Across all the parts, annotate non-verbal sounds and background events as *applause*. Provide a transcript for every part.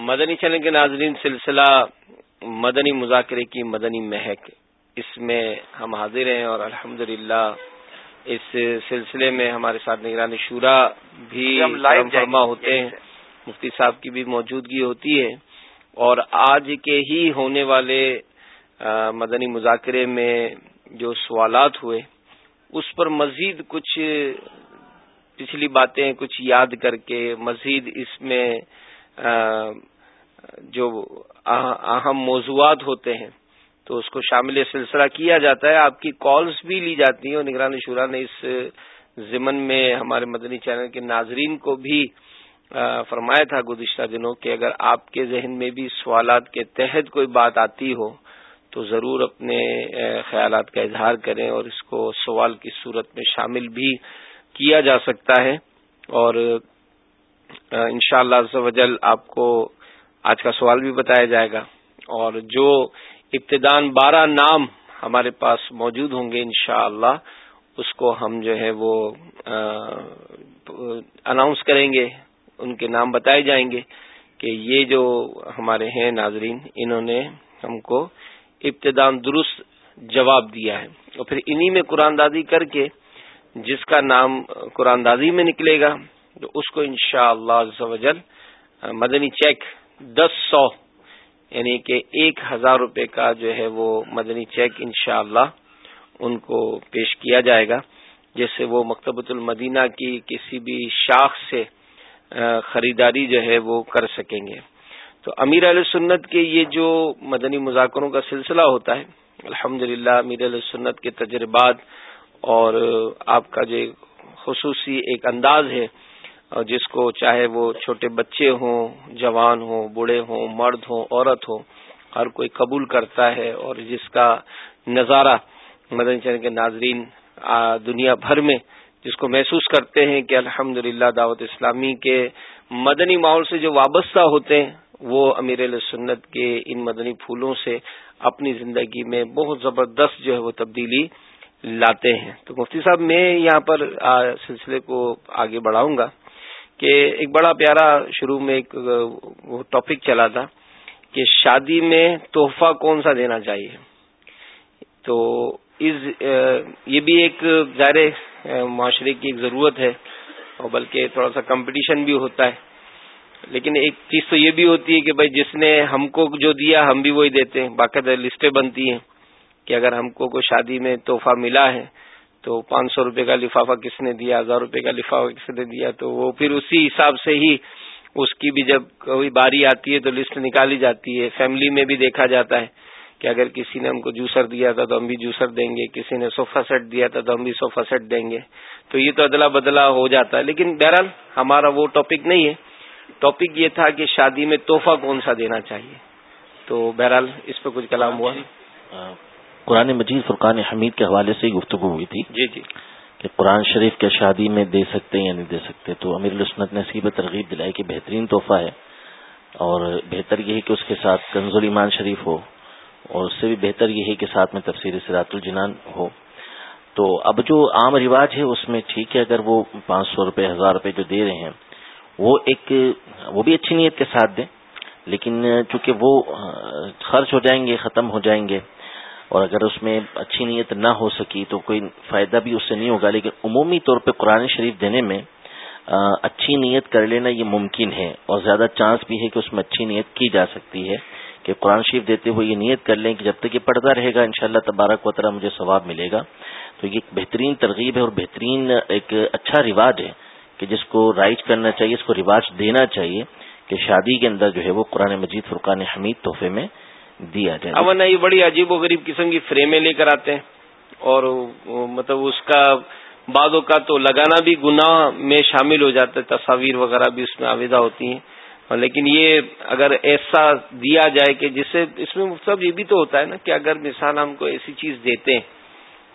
مدنی چلنے کے ناظرین سلسلہ مدنی مذاکرے کی مدنی مہک۔ اس میں ہم حاضر ہیں اور الحمد اس سلسلے میں ہمارے ساتھ نگرانی شورا بھی فرما ہوتے ہیں۔ مفتی صاحب کی بھی موجودگی ہوتی ہے۔ اور آج کے ہی ہونے والے مدنی مذاکرے میں جو سوالات ہوئے اس پر مزید کچھ پچھلی باتیں کچھ یاد کر کے مزید اس میں جو اہم موضوعات ہوتے ہیں، تو اس کو شامل سلسلہ کیا جاتا ہے۔ آپ کی کالز بھی لی جاتی ہیں اور نگران شورا نے اس ضمن میں ہمارے مدنی چینل کے ناظرین کو بھی فرمایا تھا گزشتہ دنوں کہ اگر آپ کے ذہن میں بھی سوالات کے تحت کوئی بات آتی ہو، تو ضرور اپنے خیالات کا اظہار کریں اور اس کو سوال کی صورت میں شامل بھی کیا جا سکتا ہے۔ اور ان شاء اللہ آپ کو آج کا سوال بھی بتایا جائے گا اور جو ابتدان بارہ نام ہمارے پاس موجود ہوں گے انشاءاللہ اللہ اس کو ہم جو ہے وہ اناؤنس کریں گے، ان کے نام بتائے جائیں گے کہ یہ جو ہمارے ہیں ناظرین، انہوں نے ہم کو ابتدان درست جواب دیا ہے۔ اور پھر انہی میں قرآن دادی کر کے جس کا نام قرآن دادی میں نکلے گا، تو اس کو انشاءاللہ اللہ مدنی چیک دس سو یعنی کہ ایک ہزار روپے کا جو ہے وہ مدنی چیک انشاءاللہ ان کو پیش کیا جائے گا جس سے وہ مکتبۃ المدینہ کی کسی بھی شاخ سے خریداری جو ہے وہ کر سکیں گے۔ تو امیر علیہ سنت کے یہ جو مدنی مذاکروں کا سلسلہ ہوتا ہے الحمد للہ امیر علیہ سنت کے تجربات اور آپ کا جو خصوصی ایک انداز ہے جس کو چاہے وہ چھوٹے بچے ہوں، جوان ہوں، بوڑھے ہوں، مرد ہوں، عورت ہو ہر کوئی قبول کرتا ہے اور جس کا نظارہ مدنی چین کے ناظرین دنیا بھر میں جس کو محسوس کرتے ہیں کہ الحمد دعوت اسلامی کے مدنی ماحول سے جو وابستہ ہوتے ہیں، وہ امیر سنت کے ان مدنی پھولوں سے اپنی زندگی میں بہت زبردست جو ہے وہ تبدیلی لاتے ہیں۔ تو مفتی صاحب، میں یہاں پر سلسلے کو آگے بڑھاؤں گا۔ کہ ایک بڑا پیارا شروع میں ایک وہ ٹاپک چلا تھا کہ شادی میں تحفہ کون سا دینا چاہیے؟ تو اس یہ بھی ایک ظاہر معاشرے کی ایک ضرورت ہے اور بلکہ تھوڑا سا کمپٹیشن بھی ہوتا ہے۔ لیکن ایک چیز تو یہ بھی ہوتی ہے کہ بھائی جس نے ہم کو جو دیا، ہم بھی وہی دیتے ہیں۔ باقاعدہ لسٹیں بنتی ہیں کہ اگر ہم کو کوئی شادی میں تحفہ ملا ہے تو پانچ سو روپے کا لفافہ کس نے دیا؟ ہزار روپے کا لفافہ کس نے دیا؟ تو وہ پھر اسی حساب سے ہی اس کی بھی جب کوئی باری آتی ہے تو لسٹ نکالی جاتی ہے۔ فیملی میں بھی دیکھا جاتا ہے کہ اگر کسی نے ہم کو جوسر دیا تھا تو ہم بھی جوسر دیں گے، کسی نے صوفہ سیٹ دیا تھا تو ہم بھی صوفہ سیٹ دیں گے۔ تو یہ تو ادلا بدلا ہو جاتا ہے۔ لیکن بہرحال ہمارا وہ ٹاپک نہیں ہے۔ ٹاپک یہ تھا کہ شادی میں تحفہ کون سا دینا چاہیے۔ تو بہرحال اس پہ کچھ کلام ہوا۔ جی، قرآن مجید فرقان حمید کے حوالے سے گفتگو ہوئی تھی جی جی۔ کہ قرآن شریف کے شادی میں دے سکتے ہیں یا نہیں دے سکتے تو امیر السنت نے سیب ترغیب دلائی کہ بہترین تحفہ ہے اور بہتر یہ ہے کہ اس کے ساتھ کنز ایمان شریف ہو اور اس سے بھی بہتر یہ ہے کہ ساتھ میں تفسیر سرات الجنان ہو۔ تو اب جو عام رواج ہے اس میں ٹھیک ہے اگر وہ پانچ سو روپے ہزار روپے جو دے رہے ہیں وہ ایک وہ بھی اچھی نیت کے ساتھ دیں لیکن چونکہ وہ خرچ ہو جائیں گے ختم ہو جائیں گے اور اگر اس میں اچھی نیت نہ ہو سکی تو کوئی فائدہ بھی اس سے نہیں ہوگا، لیکن عمومی طور پہ قرآن شریف دینے میں اچھی نیت کر لینا یہ ممکن ہے اور زیادہ چانس بھی ہے کہ اس میں اچھی نیت کی جا سکتی ہے کہ قرآن شریف دیتے ہوئے یہ نیت کر لیں کہ جب تک یہ پڑھتا رہے گا، انشاءاللہ شاء تبارک و طرح مجھے ثواب ملے گا۔ تو یہ ایک بہترین ترغیب ہے اور بہترین ایک اچھا رواج ہے کہ جس کو رائج کرنا چاہیے، اس کو رواج دینا چاہیے کہ شادی کے اندر جو ہے وہ قرآن مجید فرقان حمید تحفے میں دیا جائے۔ امن یہ بڑی عجیب و غریب قسم کی فریمیں لے کر آتے ہیں اور مطلب اس کا بعد کا تو لگانا بھی گناہ میں شامل ہو جاتا ہے، تصاویر وغیرہ بھی اس میں آویدہ ہوتی ہیں۔ لیکن یہ اگر ایسا دیا جائے کہ جس سے اس میں مطلب یہ بھی تو ہوتا ہے نا کہ اگر مثال ہم کو ایسی چیز دیتے ہیں،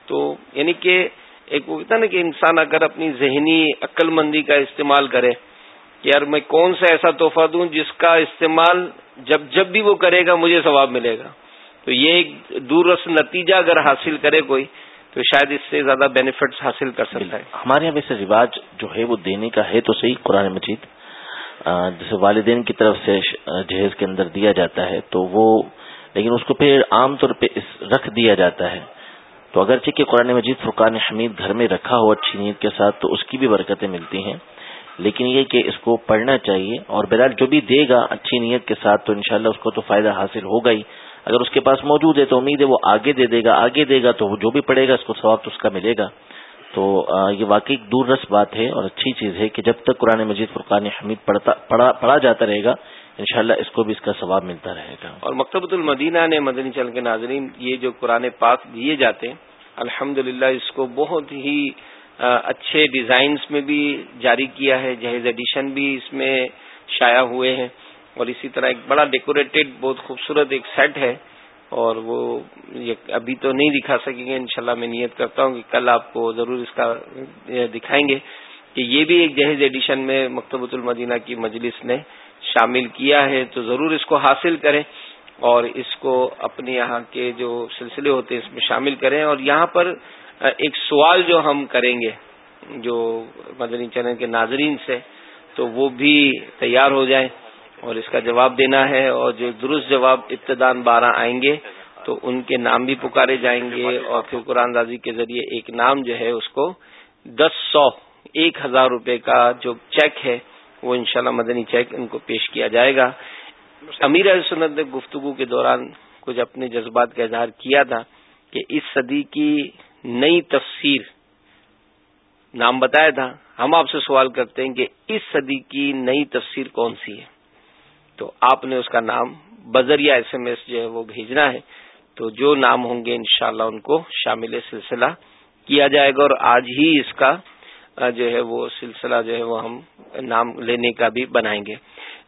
تو یعنی کہ ایک وہ کہتا نا کہ انسان اگر اپنی ذہنی عقل مندی کا استعمال کرے کہ یار میں کون سا ایسا تحفہ دوں جس کا استعمال جب جب بھی وہ کرے گا مجھے ثواب ملے گا۔ تو یہ ایک دور رس نتیجہ اگر حاصل کرے کوئی، تو شاید اس سے زیادہ بینیفٹس حاصل کر سکتا ہے۔ ہمارے یہاں ویسے رواج جو ہے وہ دینے کا ہے تو صحیح قرآن مجید۔ جیسے والدین کی طرف سے جہیز کے اندر دیا جاتا ہے تو وہ، لیکن اس کو پھر عام طور پہ رکھ دیا جاتا ہے۔ تو اگرچہ کہ قرآن مجید فرقان حمید گھر میں رکھا ہو اچھی نیت کے ساتھ تو اس کی بھی برکتیں ملتی ہیں۔ لیکن یہ کہ اس کو پڑھنا چاہیے اور بہرحال جو بھی دے گا اچھی نیت کے ساتھ تو انشاءاللہ اس کو تو فائدہ حاصل ہوگا ہی۔ اگر اس کے پاس موجود ہے تو امید ہے وہ آگے دے دے گا، آگے دے گا تو وہ جو بھی پڑھے گا اس کو ثواب تو اس کا ملے گا۔ تو یہ واقعی دور رس بات ہے اور اچھی چیز ہے کہ جب تک قرآن مجید فرقان حمید پڑھا جاتا رہے گا، انشاءاللہ اس کو بھی اس کا ثواب ملتا رہے گا۔ اور مکتبۃ المدینہ نے مدنی چل کے ناظرین یہ جو قرآن پاک دیے جاتے ہیں الحمد اس کو بہت ہی اچھے ڈیزائنز میں بھی جاری کیا ہے، جہیز ایڈیشن بھی اس میں شائع ہوئے ہیں۔ اور اسی طرح ایک بڑا ڈیکوریٹڈ بہت خوبصورت ایک سیٹ ہے۔ اور وہ ابھی تو نہیں دکھا سکیں گے، انشاءاللہ میں نیت کرتا ہوں کہ کل آپ کو ضرور اس کا دکھائیں گے کہ یہ بھی ایک جہیز ایڈیشن میں مکتبۃ المدینہ کی مجلس نے شامل کیا ہے۔ تو ضرور اس کو حاصل کریں اور اس کو اپنے یہاں کے جو سلسلے ہوتے ہیں اس میں شامل کریں۔ اور یہاں پر ایک سوال جو ہم کریں گے، جو مدنی چینل کے ناظرین سے، تو وہ بھی تیار ہو جائیں اور اس کا جواب دینا ہے اور جو درست جواب ابتدان بارہ آئیں گے، تو ان کے نام بھی پکارے جائیں گے اور پھر قرآن دازی کے ذریعے ایک نام جو ہے، اس کو دس سو ایک ہزار روپے کا جو چیک ہے، وہ انشاءاللہ مدنی چیک ان کو پیش کیا جائے گا۔ امیر سنت نے گفتگو کے دوران کچھ اپنے جذبات کا اظہار کیا تھا کہ اس صدی کی نئی تفسیر نام بتایا تھا۔ ہم آپ سے سوال کرتے ہیں کہ اس صدی کی نئی تفسیر کون سی ہے؟ تو آپ نے اس کا نام بذریعہ ایس ایم ایس جو ہے وہ بھیجنا ہے۔ تو جو نام ہوں گے انشاءاللہ ان کو شامل سلسلہ کیا جائے گا اور آج ہی اس کا جو ہے وہ سلسلہ جو ہے وہ ہم نام لینے کا بھی بنائیں گے۔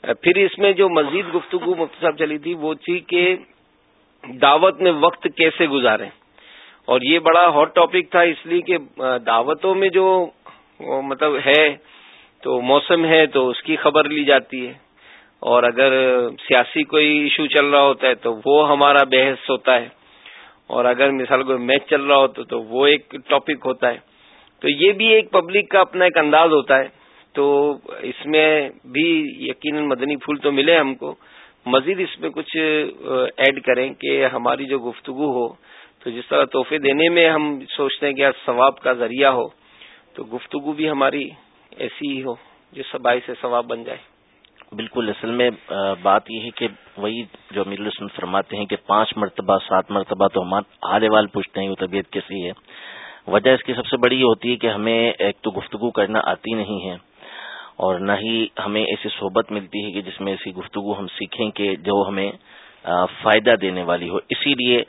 پھر اس میں جو مزید گفتگو مفتی صاحب چلی تھی وہ تھی کہ دعوت میں وقت کیسے گزاریں۔ اور یہ بڑا ہاٹ ٹاپک تھا، اس لیے کہ دعوتوں میں جو مطلب ہے، تو موسم ہے، تو اس کی خبر لی جاتی ہے۔ اور اگر سیاسی کوئی ایشو چل رہا ہوتا ہے، تو وہ ہمارا بحث ہوتا ہے۔ اور اگر مثال کوئی میچ چل رہا ہوتا تو وہ ایک ٹاپک ہوتا ہے۔ تو یہ بھی ایک پبلک کا اپنا ایک انداز ہوتا ہے۔ تو اس میں بھی یقیناً مدنی پھول تو ملے ہم کو۔ مزید اس میں کچھ ایڈ کریں کہ ہماری جو گفتگو ہو تو جس طرح تحفے دینے میں ہم سوچتے ہیں کہ ثواب کا ذریعہ ہو، تو گفتگو بھی ہماری ایسی ہی ہو جس باعث سے ثواب بن جائے۔ بالکل، اصل میں بات یہ ہے کہ وہی جو امیر السن فرماتے ہیں کہ پانچ مرتبہ، سات مرتبہ تو ہم حال وال پوچھتے ہیں وہ طبیعت کیسی ہے؟ وجہ اس کی سب سے بڑی یہ ہوتی ہے کہ ہمیں ایک تو گفتگو کرنا آتی نہیں ہے، اور نہ ہی ہمیں ایسی صحبت ملتی ہے کہ جس میں ایسی گفتگو ہم سیکھیں کہ جو ہمیں فائدہ دینے والی ہو۔ اسی لیے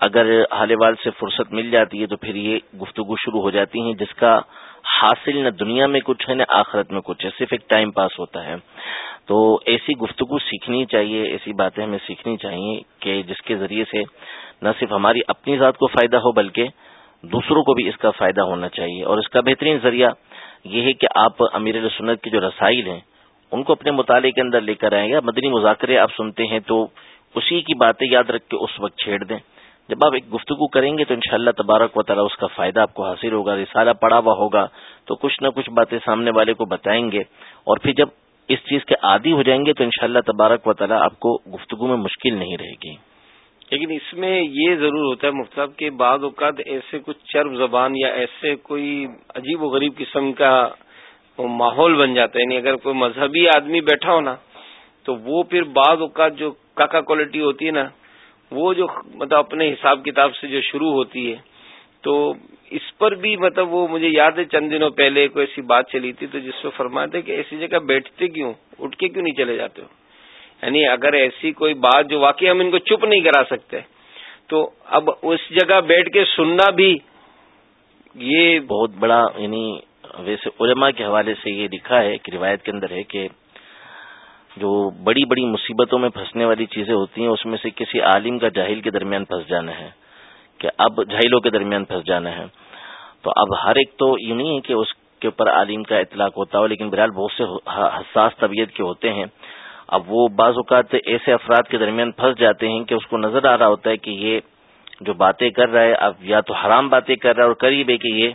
اگر حال وال سے فرصت مل جاتی ہے تو پھر یہ گفتگو شروع ہو جاتی ہیں، جس کا حاصل نہ دنیا میں کچھ ہے، نہ آخرت میں کچھ ہے، صرف ایک ٹائم پاس ہوتا ہے۔ تو ایسی گفتگو سیکھنی چاہیے، ایسی باتیں ہمیں سیکھنی چاہیے کہ جس کے ذریعے سے نہ صرف ہماری اپنی ذات کو فائدہ ہو، بلکہ دوسروں کو بھی اس کا فائدہ ہونا چاہیے۔ اور اس کا بہترین ذریعہ یہ ہے کہ آپ امیر سنت کے جو رسائل ہیں، ان کو اپنے مطالعے کے اندر لے کر آئیں گے مدنی مذاکرے آپ سنتے ہیں تو اسی کی باتیں یاد رکھ کے اس وقت چھیڑ دیں۔ جب آپ ایک گفتگو کریں گے تو انشاءاللہ تبارک و تعالیٰ اس کا فائدہ آپ کو حاصل ہوگا، رسالہ پڑا ہوا ہوگا، تو کچھ نہ کچھ باتیں سامنے والے کو بتائیں گے۔ اور پھر جب اس چیز کے عادی ہو جائیں گے تو انشاءاللہ تبارک و تعالیٰ آپ کو گفتگو میں مشکل نہیں رہے گی۔ لیکن اس میں یہ ضرور ہوتا ہے مختلف کے بعض اوقات ایسے کچھ چرب زبان یا ایسے کوئی عجیب و غریب قسم کا ماحول بن جاتا ہے۔ یعنی اگر کوئی مذہبی آدمی بیٹھا ہو نا، تو وہ پھر بعض اوقات جو کاکا کوالٹی ہوتی ہے نا وہ جو مطلب اپنے حساب کتاب سے جو شروع ہوتی ہے، تو اس پر بھی مطلب وہ مجھے یاد ہے، چند دنوں پہلے کوئی ایسی بات چلی تھی، تو جس کو فرمایا تھا کہ ایسی جگہ بیٹھتے کیوں؟ اٹھ کے کیوں نہیں چلے جاتے ہو؟ یعنی اگر ایسی کوئی بات جو واقعی ہم ان کو چپ نہیں کرا سکتے، تو اب اس جگہ بیٹھ کے سننا بھی یہ بہت بڑا یعنی ویسے علماء کے حوالے سے یہ لکھا ہے کہ روایت کے اندر ہے کہ جو بڑی بڑی مصیبتوں میں پھنسنے والی چیزیں ہوتی ہیں، اس میں سے کسی عالم کا جاہل کے درمیان پھنس جانا ہے، کہ اب جاہلوں کے درمیان پھنس جانا ہے۔ تو اب ہر ایک تو یہ نہیں ہے کہ اس کے اوپر عالم کا اطلاق ہوتا ہو، لیکن بہرحال بہت سے حساس طبیعت کے ہوتے ہیں۔ اب وہ بعض اوقات ایسے افراد کے درمیان پھنس جاتے ہیں کہ اس کو نظر آ رہا ہوتا ہے کہ یہ جو باتیں کر رہا ہے، اب یا تو حرام باتیں کر رہا ہے، اور قریب ہے کہ یہ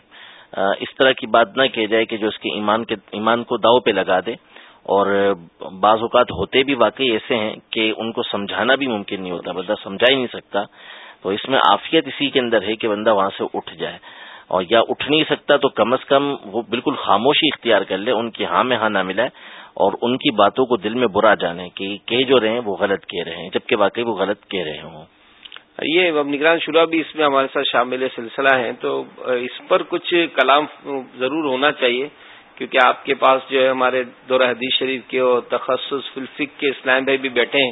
اس طرح کی بات نہ کی جائے کہ جو اس کے ایمان کے، ایمان کو داؤ پہ لگا دے۔ اور بعض اوقات ہوتے بھی واقعی ایسے ہیں کہ ان کو سمجھانا بھی ممکن نہیں ہوتا، بندہ سمجھا ہی نہیں سکتا۔ تو اس میں عافیت اسی کے اندر ہے کہ بندہ وہاں سے اٹھ جائے۔ اور یا اٹھ نہیں سکتا تو کم از کم وہ بالکل خاموشی اختیار کر لے، ان کی ہاں میں ہاں نہ ملائے اور ان کی باتوں کو دل میں برا جانے کہ کہ جو رہے ہیں وہ غلط کہہ رہے ہیں، جبکہ واقعی وہ غلط کہہ رہے ہوں۔ یہ نگران شورا بھی اس میں ہمارے ساتھ شامل سلسلہ ہے تو اس پر کچھ کلام ضرور ہونا چاہیے۔ کیونکہ آپ کے پاس جو ہے ہمارے دورہ حدیث شریف کے اور تخصص فلفک کے اسلام بھائی بھی بیٹھے ہیں۔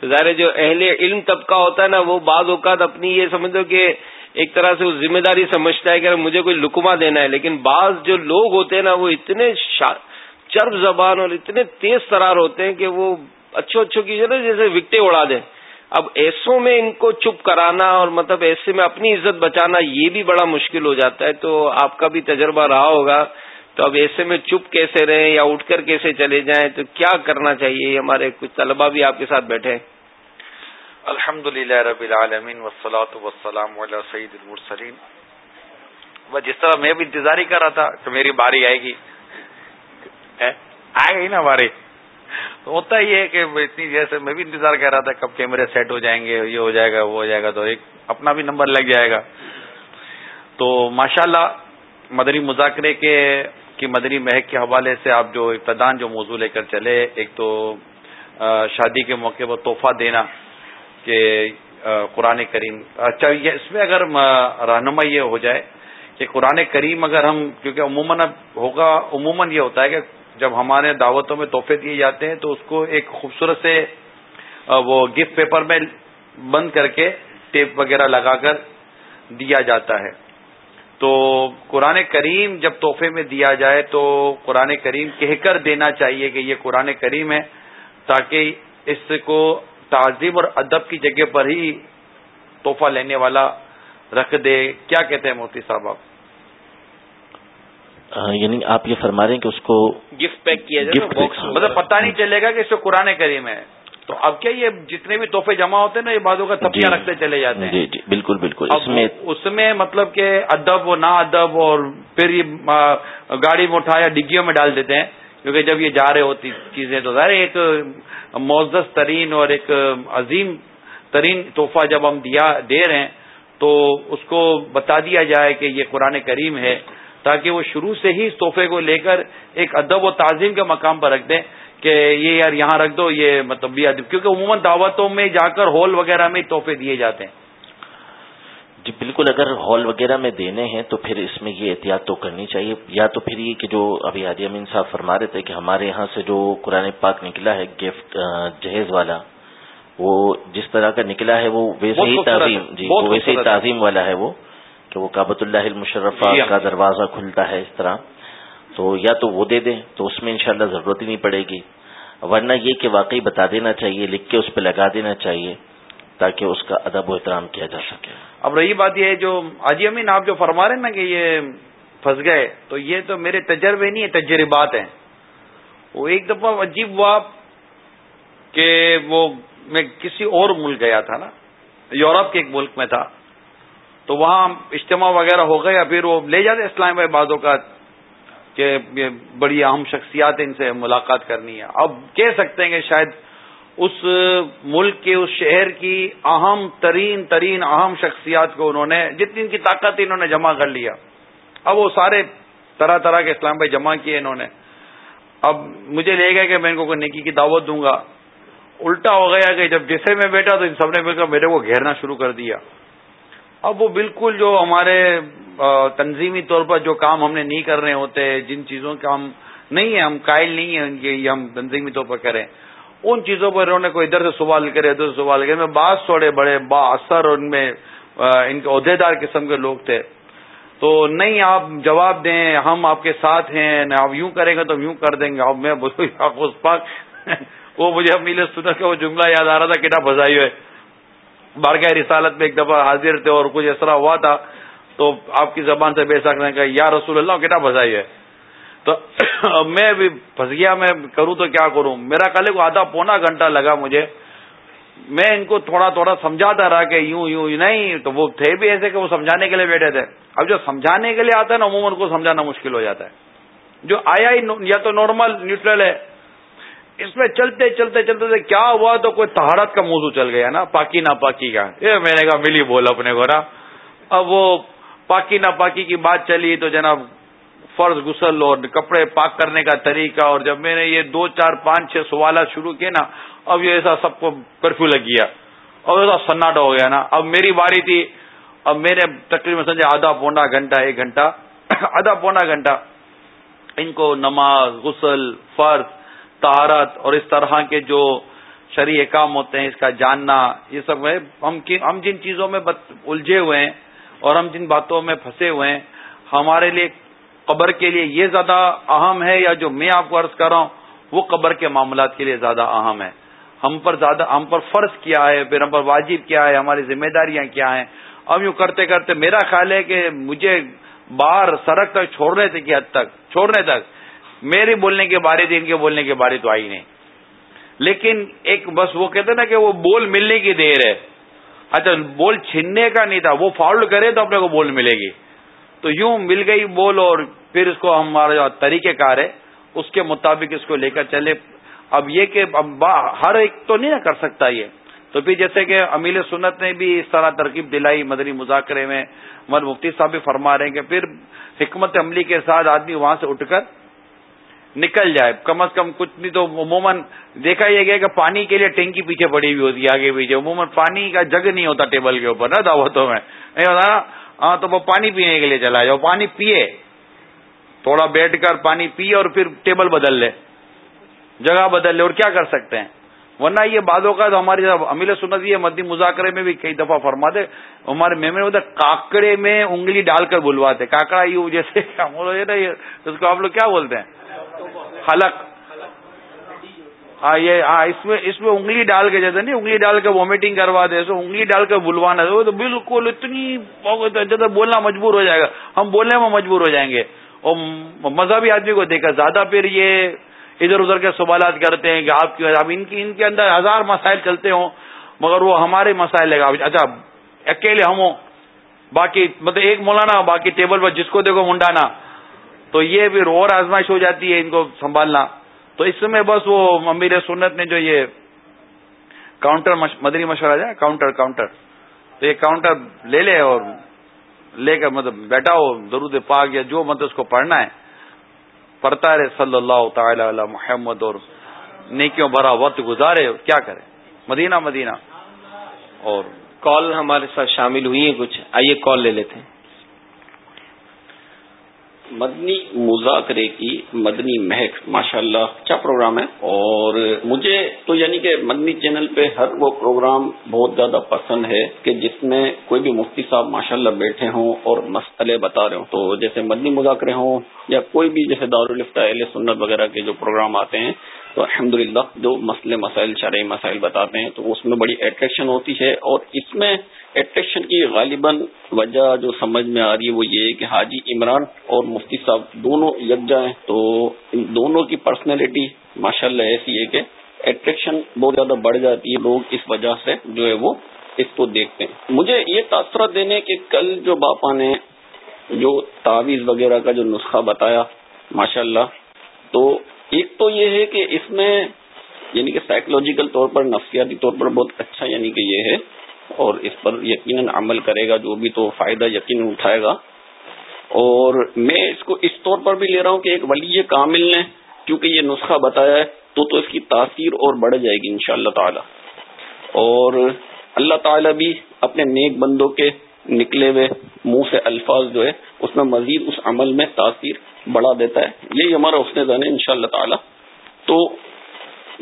تو ظاہر جو اہل علم طبقہ ہوتا ہے نا، وہ بعض اوقات اپنی یہ سمجھ دو کہ ایک طرح سے وہ ذمہ داری سمجھتا ہے کہ مجھے کوئی لکما دینا ہے، لیکن بعض جو لوگ ہوتے ہیں نا، وہ اتنے چرب زبان اور اتنے تیز ترار ہوتے ہیں کہ وہ اچھو اچھو کی جو نا، جیسے وکٹے اڑا دیں۔ اب ایسوں میں ان کو چپ کرانا اور مطلب ایسے میں اپنی عزت بچانا یہ بھی بڑا مشکل ہو جاتا ہے۔ تو آپ کا بھی تجربہ رہا ہوگا۔ تو اب ایسے میں چپ کیسے رہیں یا اٹھ کر کیسے چلے جائیں؟ تو کیا کرنا چاہیے؟ ہمارے کچھ طلبا بھی آپ کے ساتھ بیٹھے الحمد للہ رب العالمین وسلاۃ وسلام علیہ سعید المرسلین۔ بس جس طرح میں بھی انتظار ہی کر رہا تھا کہ میری باری آئے گی۔ آئے گی نا باری؟ تو ہوتا ہی ہے کہ اتنی جیسے میں بھی انتظار کر رہا تھا کب کیمرے سیٹ ہو جائیں گے، یہ ہو جائے گا، وہ ہو جائے گا، تو ایک اپنا بھی نمبر لگ جائے گا۔ تو ماشاءاللہ مدنی مذاکرے کے کی مدنی مہک کے حوالے سے آپ جو ابتدان جو موضوع لے کر چلے، ایک تو شادی کے موقع پر تحفہ دینا کہ قرآن کریم اچھا اس میں اگر رہنما یہ ہو جائے کہ قرآن کریم اگر ہم، کیونکہ عموماً اب ہوگا، عموماً یہ ہوتا ہے کہ جب ہمارے دعوتوں میں تحفے دیے جاتے ہیں تو اس کو ایک خوبصورت سے وہ گفٹ پیپر میں بند کر کے ٹیپ وغیرہ لگا کر دیا جاتا ہے۔ تو قرآن کریم جب تحفے میں دیا جائے تو قرآن کریم کہہ کر دینا چاہیے کہ یہ قرآن کریم ہے تاکہ اس کو تعظیم اور ادب کی جگہ پر ہی تحفہ لینے والا رکھ دے۔ کیا کہتے ہیں مفتی صاحب آپ؟ یعنی آپ یہ فرما رہے ہیں کہ اس کو گفٹ پیک کیا جائے مطلب پتہ نہیں چلے گا کہ اس کو قرآن کریم ہے۔ تو اب کیا یہ جتنے بھی تحفے جمع ہوتے ہیں نا یہ بازوں کا جی۔ رکھتے چلے جاتے ہیں جی جی بالکل بالکل اس میں اس میں مطلب کہ ادب و نا ادب اور پھر یہ گاڑی میں اٹھایا ڈگیوں میں ڈال دیتے ہیں کیونکہ جب یہ جا رہے ہوتی چیزیں تو ظاہر ایک معزز ترین اور ایک عظیم ترین تحفہ جب ہم دیا دے رہے ہیں تو اس کو بتا دیا جائے کہ یہ قرآن کریم ہے تاکہ وہ شروع سے ہی اس تحفے کو لے کر ایک ادب و تعظیم کے مقام پر رکھ دیں کہ یہ یار یہاں رکھ دو یہ مطلب بھی کیونکہ عموماً دعوتوں میں جا کر ہال وغیرہ میں تحفے دیے جاتے ہیں۔ جی بالکل اگر ہال وغیرہ میں دینے ہیں تو پھر اس میں یہ احتیاط تو کرنی چاہیے۔ یا تو پھر یہ کہ جو ابھی عادی امین صاحب فرما رہے تھے کہ ہمارے یہاں سے جو قرآن پاک نکلا ہے گفٹ جہیز والا وہ جس طرح کا نکلا ہے وہ ویسے ہی تعظیم جی وہ ویسے ہی تعظیم والا ہے وہ کہ وہ کابت اللہ المشرفہ جی، کا دروازہ کھلتا ہے اس طرح۔ تو یا تو وہ دے دیں، تو اس میں انشاءاللہ ضرورت ہی نہیں پڑے گی۔ ورنہ یہ کہ واقعی بتا دینا چاہیے، لکھ کے اس پہ لگا دینا چاہیے تاکہ اس کا ادب و احترام کیا جا سکے۔ اب رہی بات یہ ہے جو آجی امین، آپ جو فرما رہے ہیں نا کہ یہ پھنس گئے، تو یہ تو میرے تجربے نہیں ہے تجربات ہیں۔ وہ ایک دفعہ عجیب ہوا کہ وہ میں کسی اور ملک گیا تھا نا، یورپ کے ایک ملک میں تھا۔ تو وہاں اجتماع وغیرہ ہو گیا، پھر وہ لے جاتے اسلام آباد بعضوں کا کہ بڑی اہم شخصیات ان سے ملاقات کرنی ہے۔ اب کہہ سکتے ہیں کہ شاید اس ملک کے، اس شہر کی اہم ترین ترین اہم شخصیات کو انہوں نے، جتنی ان کی طاقت انہوں نے جمع کر لیا۔ اب وہ سارے طرح طرح کے اسلام بھائی جمع کیے انہوں نے۔ اب مجھے لے گیا کہ میں ان کو کوئی نیکی کی دعوت دوں گا۔ الٹا ہو گیا کہ جب جسے میں بیٹھا تو ان سب نے مل کر میرے کو گھیرنا شروع کر دیا۔ اب وہ بالکل جو ہمارے تنظیمی طور پر جو کام ہم نے نہیں کر رہے ہوتے، جن چیزوں کا ہم نہیں ہیں، ہم قائل نہیں ہیں کہ یہ ہم تنظیمی طور پر کریں۔ ان چیزوں پر انہوں نے کوئی ادھر سے سوال کرے، ادھر سے سوال کرے۔ میں بعض تھوڑے بڑے، با اثر ان میں ان کے عہدے دار قسم کے لوگ تھے۔ تو نہیں، آپ جواب دیں، ہم آپ کے ساتھ ہیں، نہ آپ یوں کریں گے تو ہم یوں کر دیں گے۔ اب میں پاک، *laughs* وہ مجھے امیل سنر کا وہ جملہ یاد آ رہا تھا کٹا بزائی ہوئے۔ بارگاہ رسالت میں ایک دفعہ حاضر تھے اور کچھ ایسا ہوا تھا۔ تو آپ کی زبان سے بے سکتے کہ یا رسول اللہ کتنا بھسائی ہے۔ تو *coughs* میں بھی پھنس گیا میں کروں تو کیا کروں؟ میرا کل کو آدھا پونا گھنٹہ لگا مجھے۔ میں ان کو تھوڑا تھوڑا سمجھاتا رہا کہ یوں یوں نہیں، تو وہ تھے بھی ایسے کہ وہ سمجھانے کے لیے بیٹھے تھے۔ اب جو سمجھانے کے لیے آتا ہے نا، عموماً کو سمجھانا مشکل ہو جاتا ہے۔ جو آیا ہی یا تو نارمل نیوٹرل ہے، اس میں چلتے چلتے چلتے کیا ہوا تو کوئی تہارت کا موضوع چل گیا نا، پاکی نا پاکی کا۔ یہ میں نے کہا، ملی بول اپنے کو نا۔ اب وہ پاکی نا پاکی کی بات چلی تو جناب فرض غسل اور کپڑے پاک کرنے کا طریقہ اور جب میں نے یہ دو چار پانچ چھ سوالات شروع کیے نا، اب یہ ایسا سب کو کرفیو لگ گیا۔ اور ایسا سناٹا ہو گیا نا۔ اب میری باری تھی۔ اب میں نے تقریباً سمجھے آدھا پونا گھنٹہ، ایک گھنٹہ۔ *coughs* آدھا پونا گھنٹہ۔ ان کو نماز، غسل، فرض تہارت اور اس طرح کے جو شرعی کام ہوتے ہیں، اس کا جاننا، یہ سب ہے ہم جن چیزوں میں الجھے ہوئے ہیں اور ہم جن باتوں میں پھنسے ہوئے ہیں، ہمارے لیے قبر کے لیے یہ زیادہ اہم ہے یا جو میں آپ کو عرض کر رہا ہوں، وہ قبر کے معاملات کے لیے زیادہ اہم ہے۔ ہم پر زیادہ، ہم پر فرض کیا ہے، پھر ہم پر واجب کیا ہے، ہماری ذمہ داریاں کیا ہیں۔ اب یوں کرتے کرتے میرا خیال ہے کہ مجھے باہر سڑک تک چھوڑنے تھے حد تک، چھوڑنے تک میری بولنے کے بارے تھی ان کے بولنے کے بارے تو آئی نہیں۔ لیکن ایک بس وہ کہتے نا کہ وہ بول ملنے کی دیر ہے۔ اچھا بول چھننے کا نہیں تھا، وہ فالو کرے تو اپنے کو بول ملے گی۔ تو یوں مل گئی بول اور پھر اس کو ہمارا جو طریقہ کار ہے، اس کے مطابق اس کو لے کر چلے۔ اب یہ کہ اب ہر ایک تو نہیں نہ کر سکتا یہ۔ تو پھر جیسے کہ امیل سنت نے بھی اس طرح ترکیب دلائی مدنی مذاکرے میں۔ مر مفتی صاحب بھی فرما رہے ہیں کہ پھر حکمت عملی کے ساتھ آدمی وہاں سے اٹھ کر نکل جائے۔ کم از کم کچھ نہیں تو عموماً دیکھا یہ گیا کہ پانی کے لیے ٹینکی پیچھے پڑی ہوئی ہوتی ہے، آگے پیچھے۔ عموماً پانی کا جگ نہیں ہوتا ٹیبل کے اوپر، نا، دعوتوں میں۔ نہیں ہوتا نا ہاں تو وہ پانی پینے کے لیے چلا جائے پانی پیے تھوڑا بیٹھ کر پانی پیے اور پھر ٹیبل بدل لے، جگہ بدل لے، اور کیا کر سکتے ہیں؟ ورنہ یہ باتوں کا تو ہماری امیل سنت یہ مدی مذاکرے میں بھی کئی دفعہ فرماتے ہمارے میمے ہوتا کاکڑے میں انگلی ڈال کر بلواتے، کاکڑا یوں جیسے *laughs* اس کو آپ لوگ کیا بولتے ہیں؟ حلق ہاں یہ ہاں اس میں اس میں انگلی ڈال کے جیسے نہیں، انگلی ڈال کے وامٹنگ کروا دے سو انگلی ڈال کے بلوانا وہ تو بالکل اتنی بولنا مجبور ہو جائے گا۔ ہم بولنے میں مجبور ہو جائیں گے۔ اور مذہبی آدمی کو دیکھا، زیادہ پھر یہ ادھر ادھر کے سوالات کرتے ہیں کہ آپ کی اب ان کی ان کے اندر ہزار مسائل چلتے ہوں، مگر وہ ہمارے مسائل لگا اچھا اکیلے ہم ہوں، باقی مطلب ایک مولانا، باقی ٹیبل پر جس کو دیکھو، منڈانا۔ تو یہ پھر اور آزمائش ہو جاتی ہے ان کو سنبھالنا۔ تو اس میں بس وہ امیر سنت نے جو یہ کاؤنٹر مدنی مشورہ ہے کاؤنٹر کاؤنٹر تو یہ کاؤنٹر لے لے اور لے کر مطلب بیٹھا ہو، درود پاک یا جو مطلب اس کو پڑھنا ہے۔ پڑھتا رہے، صلی اللہ تعالی علی محمد اور نیکیوں بھرا وقت گزارے، کیا کرے؟ مدینہ مدینہ۔ اور کال ہمارے ساتھ شامل ہوئی ہیں کچھ۔ آئیے کال لے لیتے ہیں۔ مدنی مذاکرے کی مدنی مہک ماشاء اللہ اچھا پروگرام ہے؟ اور مجھے تو یعنی کہ مدنی چینل پہ ہر وہ پروگرام بہت زیادہ پسند ہے کہ جس میں کوئی بھی مفتی صاحب ماشاء اللہ بیٹھے ہوں اور مسئلے بتا رہے ہوں۔ تو جیسے مدنی مذاکرے ہوں یا کوئی بھی جیسے دارالفتہ اہل سنت وغیرہ کے جو پروگرام آتے ہیں تو الحمد جو مسئلے مسائل شرعی مسائل بتاتے ہیں تو اس میں بڑی اٹریکشن ہوتی ہے اور اس میں اٹریکشن کی غالباً وجہ جو سمجھ میں آ رہی ہے وہ یہ ہے کہ حاجی عمران اور مفتی صاحب دونوں یکجا ہیں تو ان دونوں کی پرسنالٹی ماشاء اللہ ایسی ہے کہ اٹریکشن بہت زیادہ بڑھ جاتی ہے، لوگ اس وجہ سے جو ہے وہ اس کو دیکھتے ہیں۔ مجھے یہ تاثرات دینے کہ کل جو باپا نے جو تعویذ وغیرہ کا جو نسخہ بتایا ماشاء اللہ تو ایک تو یہ ہے کہ اس میں یعنی کہ سائیکولوجیکل طور پر، نفسیاتی طور پر بہت اچھا یعنی کہ یہ ہے، اور اس پر یقیناً عمل کرے گا، جو بھی تو فائدہ یقین اٹھائے گا۔ اور میں اس کو اس طور پر بھی لے رہا ہوں کہ ایک ولی کامل نے کیونکہ یہ نسخہ بتایا ہے، تو تو اس کی تاثیر اور بڑھ جائے گی انشاء اللہ تعالی۔ اور اللہ تعالی بھی اپنے نیک بندوں کے نکلے ہوئے، منہ سے الفاظ جو ہے، اس میں مزید اس عمل میں تاثیر بڑھا دیتا ہے۔ یہی ہمارا حسن زن ہے ان شاء اللہ تعالی۔ تو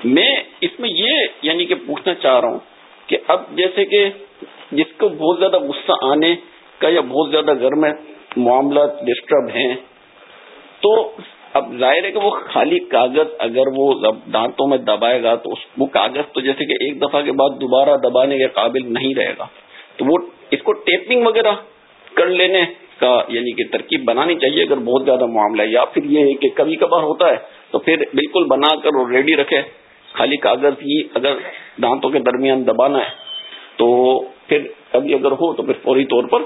میں اس میں یہ یعنی کہ پوچھنا چاہ رہا ہوں کہ اب جیسے کہ جس کو بہت زیادہ غصہ آنے کا یا بہت زیادہ گھر میں معاملات ڈسٹرب ہیں، تو اب ظاہر ہے کہ وہ خالی کاغذ اگر وہ دانتوں میں دبائے گا تو وہ کاغذ تو جیسے کہ ایک دفعہ کے بعد دوبارہ دبانے کے قابل نہیں رہے گا۔ تو وہ اس کو ٹیپنگ وغیرہ کر لینے کا یعنی کہ ترکیب بنانی چاہیے اگر بہت زیادہ معاملہ ہے یا پھر یہ ہے کہ کبھی کبھار ہوتا ہے تو پھر بالکل بنا کر وہ ریڈی رکھے، خالی کاغذ ہی اگر دانتوں کے درمیان دبانا ہے تو پھر کبھی اگر ہو تو پھر فوری طور پر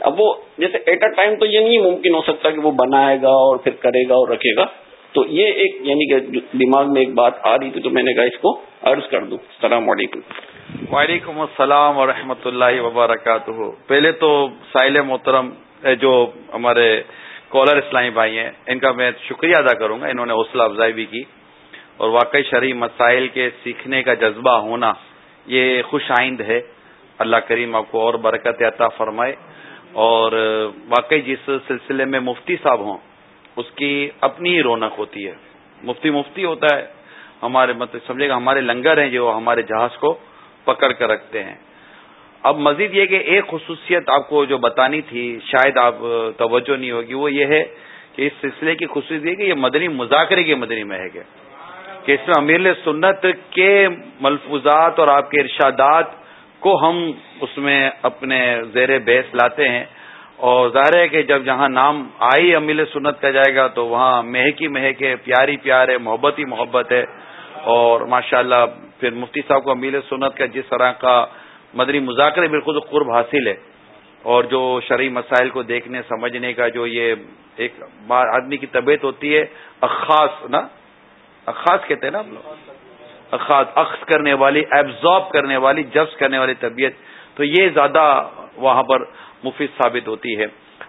اب وہ جیسے ایٹ اے ٹائم تو یہ نہیں ممکن ہو سکتا کہ وہ بنائے گا اور پھر کرے گا اور رکھے گا۔ تو یہ ایک یعنی کہ دماغ میں ایک بات آ رہی تھی تو میں نے کہا اس کو عرض کر دوں۔ السلام علیکم۔ وعلیکم السلام ورحمۃ اللہ وبرکاتہ۔ پہلے تو ساحل محترم جو ہمارے کالر اسلامی بھائی ہیں، ان کا میں شکریہ ادا کروں گا، انہوں نے حوصلہ افزائی بھی کی۔ اور واقعی شرعی مسائل کے سیکھنے کا جذبہ ہونا یہ خوش آئند ہے۔ اللہ کریم آپ کو اور برکت عطا فرمائے۔ اور واقعی جس سلسلے میں مفتی صاحب ہوں، اس کی اپنی ہی رونق ہوتی ہے۔ مفتی مفتی ہوتا ہے، ہمارے مطلب سمجھے گا، ہمارے لنگر ہیں جو ہمارے جہاز کو پکڑ کر رکھتے ہیں۔ اب مزید یہ کہ ایک خصوصیت آپ کو جو بتانی تھی، شاید آپ توجہ نہیں ہوگی، وہ یہ ہے کہ اس سلسلے کی خصوصیت یہ کہ یہ مدنی مذاکرے کی مدنی مہک ہے۔ کہ اس میں امیر سنت کے ملفوظات اور آپ کے ارشادات کو ہم اس میں اپنے زیر بیس لاتے ہیں۔ اور ظاہر ہے کہ جب جہاں نام آئی امیل سنت کا جائے گا تو وہاں مہک ہی مہک ہے، پیاری پیار ہے، محبت ہی محبت ہے۔ اور ماشاءاللہ پھر مفتی صاحب کو امیل سنت کا جس طرح کا مدنی مذاکرے بالکل قرب حاصل ہے اور جو شرعی مسائل کو دیکھنے، سمجھنے کا جو یہ ایک آدمی کی طبیعت ہوتی ہے، اخاص، نا؟ اخاص کہتے ہیں نا اخاص، اخذ کرنے والی ایبزارب کرنے والی جبس کرنے والی طبیعت۔ تو یہ زیادہ وہاں پر مفید ثابت ہوتی ہے۔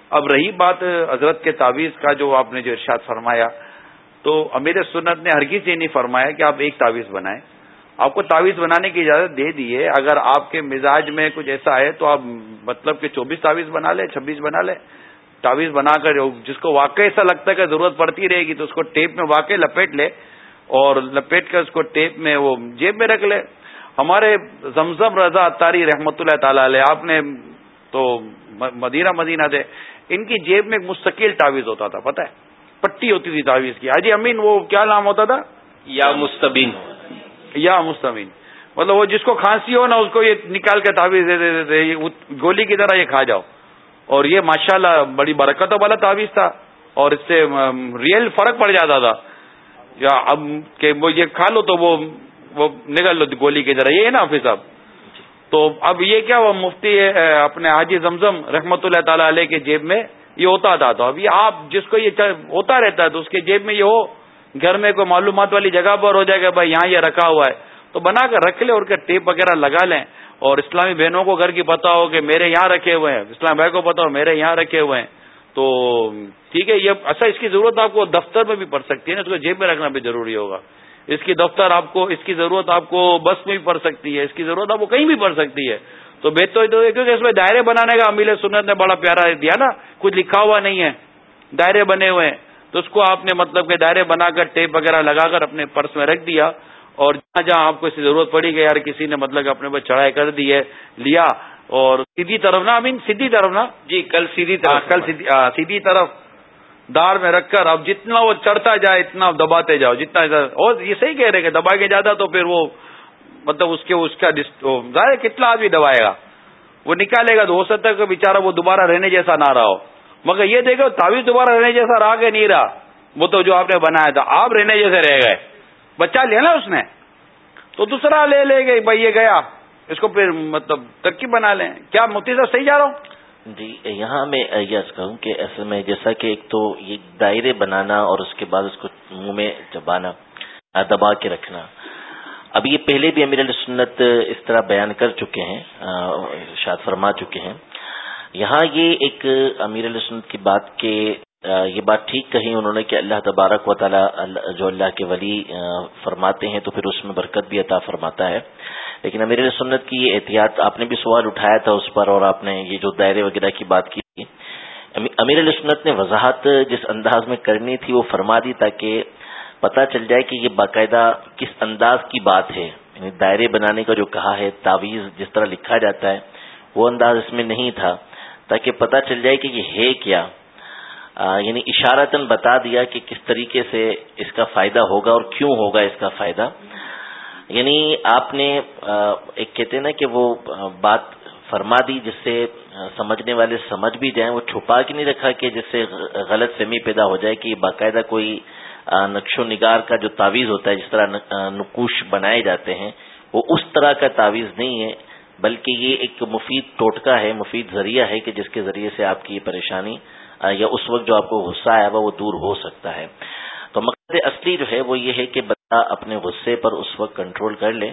اب رہی بات حضرت کے تعویذ کا جو آپ نے جو ارشاد فرمایا، تو امیر سنت نے ہرگیز یہ نہیں فرمایا کہ آپ ایک تعویذ بنائیں۔ آپ کو تعویذ بنانے کی اجازت دے دی ہے اگر آپ کے مزاج میں کچھ ایسا ہے تو آپ مطلب کہ چوبیس تعویذ بنا لیں، چھبیس بنا لیں۔ تعویذ بنا کر جس کو واقع ایسا لگتا ہے کہ ضرورت پڑتی رہے گی تو اس کو ٹیپ میں واقع لپیٹ لے اور لپیٹ کر اس کو ٹیپ میں وہ جیب میں رکھ لے۔ ہمارے زمزم رضا تاری رحمت اللہ تعالی علیہ، آپ نے تو مدینہ مدینہ تھے ان کی جیب میں ایک مستقل تعویذ ہوتا تھا، پتہ ہے؟ پٹی ہوتی تھی تعویذ کی۔ حاجی امین، وہ کیا نام ہوتا تھا؟ یا مستبین۔ یا مستمین۔ مطلب وہ جس کو کھانسی ہو نا، اس کو یہ نکال کے تعویذ دے دیتے گولی کی طرح یہ کھا جاؤ۔ اور یہ ماشاءاللہ بڑی برکتوں والا تعویذ تھا۔ اور اس سے ریئل فرق پڑ جاتا تھا۔ یا اب کہ وہ یہ کھا لو تو وہ وہ نکل لو گولی کی طرح۔ یہ ہے نا، حافظ صاحب۔ تو اب یہ کیا، وہ مفتی اپنے حاجی زمزم رحمت اللہ تعالی علیہ کے جیب میں یہ ہوتا تھا۔ تو ابھی آپ جس کو یہ ہوتا رہتا ہے تو اس کے جیب میں یہ ہو۔ گھر میں کوئی معلومات والی جگہ پر ہو جائے گا بھائی یہاں یہ رکھا ہوا ہے، تو بنا کر رکھ لیں اور ٹیپ وغیرہ لگا لیں۔ اور اسلامی بہنوں کو گھر کی پتا ہو کہ میرے یہاں رکھے ہوئے ہیں اسلام بھائی کو پتا ہو میرے یہاں رکھے ہوئے ہیں۔ تو ٹھیک ہے، یہ اچھا اس کی ضرورت آپ کو دفتر میں بھی پڑ سکتی ہے نا، اس کو جیب میں رکھنا بھی ضروری ہوگا۔ اس کی دفتر آپ کو، اس کی ضرورت آپ کو بس میں بھی پڑ سکتی ہے، اس کی ضرورت آپ کو کہیں بھی پڑ سکتی ہے۔ تو بہتر تو کیونکہ اس میں دائرے بنانے کا امیل سنت نے بڑا پیارا دیا نا، کچھ لکھا ہوا نہیں ہے، دائرے بنے ہوئے ہیں۔ تو اس کو آپ نے مطلب کہ دائرے بنا کر ٹیپ وغیرہ لگا کر اپنے پرس میں رکھ دیا اور جہاں جہاں آپ کو اس کی ضرورت پڑی گئی یار کسی نے مطلب اپنے پر چڑھائی کر دی ہے لیا اور سیدھی طرف نا امین سیدھی طرف نا جی کل سیدھی طرف۔ ہاں، کل سیدھی طرف۔ دار میں رکھ کر اب جتنا وہ چڑھتا جائے اتنا دباتے جاؤ جتنا اور یہ صحیح کہہ رہے کہ دبا کے جاتا تو پھر وہ مطلب اس کے اس کا ظاہر کتنا آدمی دبائے گا۔ وہ نکالے گا تو ہو سکتا ہے کہ بےچارا وہ دوبارہ رہنے جیسا نہ رہا ہو۔ مگر یہ دیکھو، تعویذ دوبارہ رہنے جیسا رہا کہ نہیں رہا، وہ تو جو آپ نے بنایا تھا، آپ رہنے جیسے رہ گئے۔ بچہ لیا نا اس نے۔ تو دوسرا لے لے گئی بھائی یہ گیا۔ اس کو پھر مطلب ترکیب بنا لیں۔ کیا مفتی صاحب صحیح جا رہا ہوں؟ جی یہاں میں یہ کہوں کہ اصل میں جیسا کہ ایک تو یہ دائرے بنانا اور اس کے بعد اس کو منہ میں چبانا، دبا کے رکھنا۔ اب یہ پہلے بھی امیر سنت اس طرح بیان کر چکے ہیں شاد فرما چکے ہیں۔ یہاں یہ ایک امیر سنت کی بات کے یہ بات ٹھیک کہی انہوں نے کہ اللہ تبارک و تعالی جو اللہ کے ولی فرماتے ہیں تو پھر اس میں برکت بھی عطا فرماتا ہے۔ لیکن امیر سنت کی یہ احتیاط، آپ نے بھی سوال اٹھایا تھا اس پر اور آپ نے یہ جو دائرے وغیرہ کی بات کی تھی۔ امیر علیہ سنت نے وضاحت جس انداز میں کرنی تھی وہ فرما دی تاکہ پتہ چل جائے کہ یہ باقاعدہ کس انداز کی بات ہے۔ یعنی دائرے بنانے کا جو کہا ہے، تعویذ جس طرح لکھا جاتا ہے، وہ انداز اس میں نہیں تھا۔ تاکہ پتہ چل جائے کہ یہ ہے کیا۔ یعنی اشارتن بتا دیا کہ کس طریقے سے اس کا فائدہ ہوگا اور کیوں ہوگا اس کا فائدہ۔ یعنی آپ نے ایک کہتے نا کہ وہ بات فرما دی جس سے سمجھنے والے سمجھ بھی جائیں، وہ چھپا کے نہیں رکھا کہ جس سے غلط فہمی پیدا ہو جائے کہ باقاعدہ کوئی نقش و نگار کا جو تعویذ ہوتا ہے، جس طرح نقوش بنائے جاتے ہیں، وہ اس طرح کا تعویذ نہیں ہے۔ بلکہ یہ ایک مفید ٹوٹکا ہے مفید ذریعہ ہے کہ جس کے ذریعے سے آپ کی یہ پریشانی یا اس وقت جو آپ کو غصہ آیا ہوا وہ دور ہو سکتا ہے۔ تو مقصد اصلی جو ہے وہ یہ ہے کہ بندہ اپنے غصے پر اس وقت کنٹرول کر لے۔